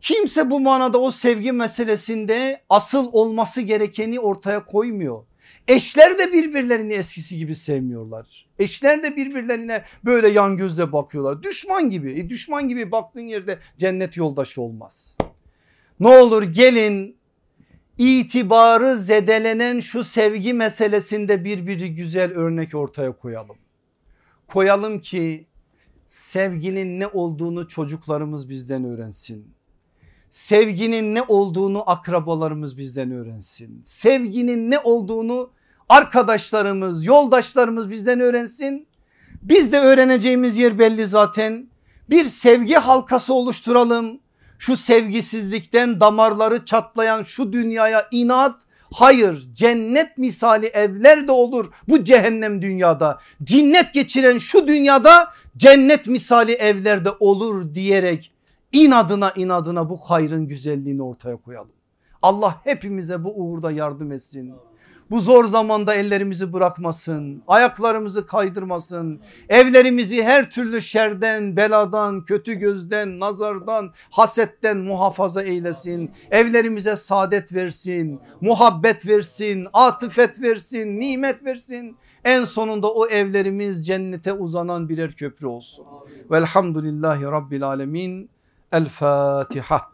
Kimse bu manada o sevgi meselesinde asıl olması gerekeni ortaya koymuyor. Eşler de birbirlerini eskisi gibi sevmiyorlar. Eşler de birbirlerine böyle yan gözle bakıyorlar. Düşman gibi. E düşman gibi baktığın yerde cennet yoldaşı olmaz. Ne olur gelin itibarı zedelenen şu sevgi meselesinde birbiri güzel örnek ortaya koyalım. Koyalım ki sevginin ne olduğunu çocuklarımız bizden öğrensin. Sevginin ne olduğunu akrabalarımız bizden öğrensin. Sevginin ne olduğunu arkadaşlarımız, yoldaşlarımız bizden öğrensin. Biz de öğreneceğimiz yer belli zaten. Bir sevgi halkası oluşturalım. Şu sevgisizlikten damarları çatlayan şu dünyaya inat Hayır cennet misali evler de olur bu cehennem dünyada. Cinnet geçiren şu dünyada cennet misali evlerde olur diyerek inadına inadına bu hayrın güzelliğini ortaya koyalım. Allah hepimize bu uğurda yardım etsin. Bu zor zamanda ellerimizi bırakmasın, ayaklarımızı kaydırmasın, evlerimizi her türlü şerden, beladan, kötü gözden, nazardan, hasetten muhafaza eylesin. Evlerimize saadet versin, muhabbet versin, atıfet versin, nimet versin. En sonunda o evlerimiz cennete uzanan birer köprü olsun. Velhamdülillahi Rabbil Alemin. El Fatiha.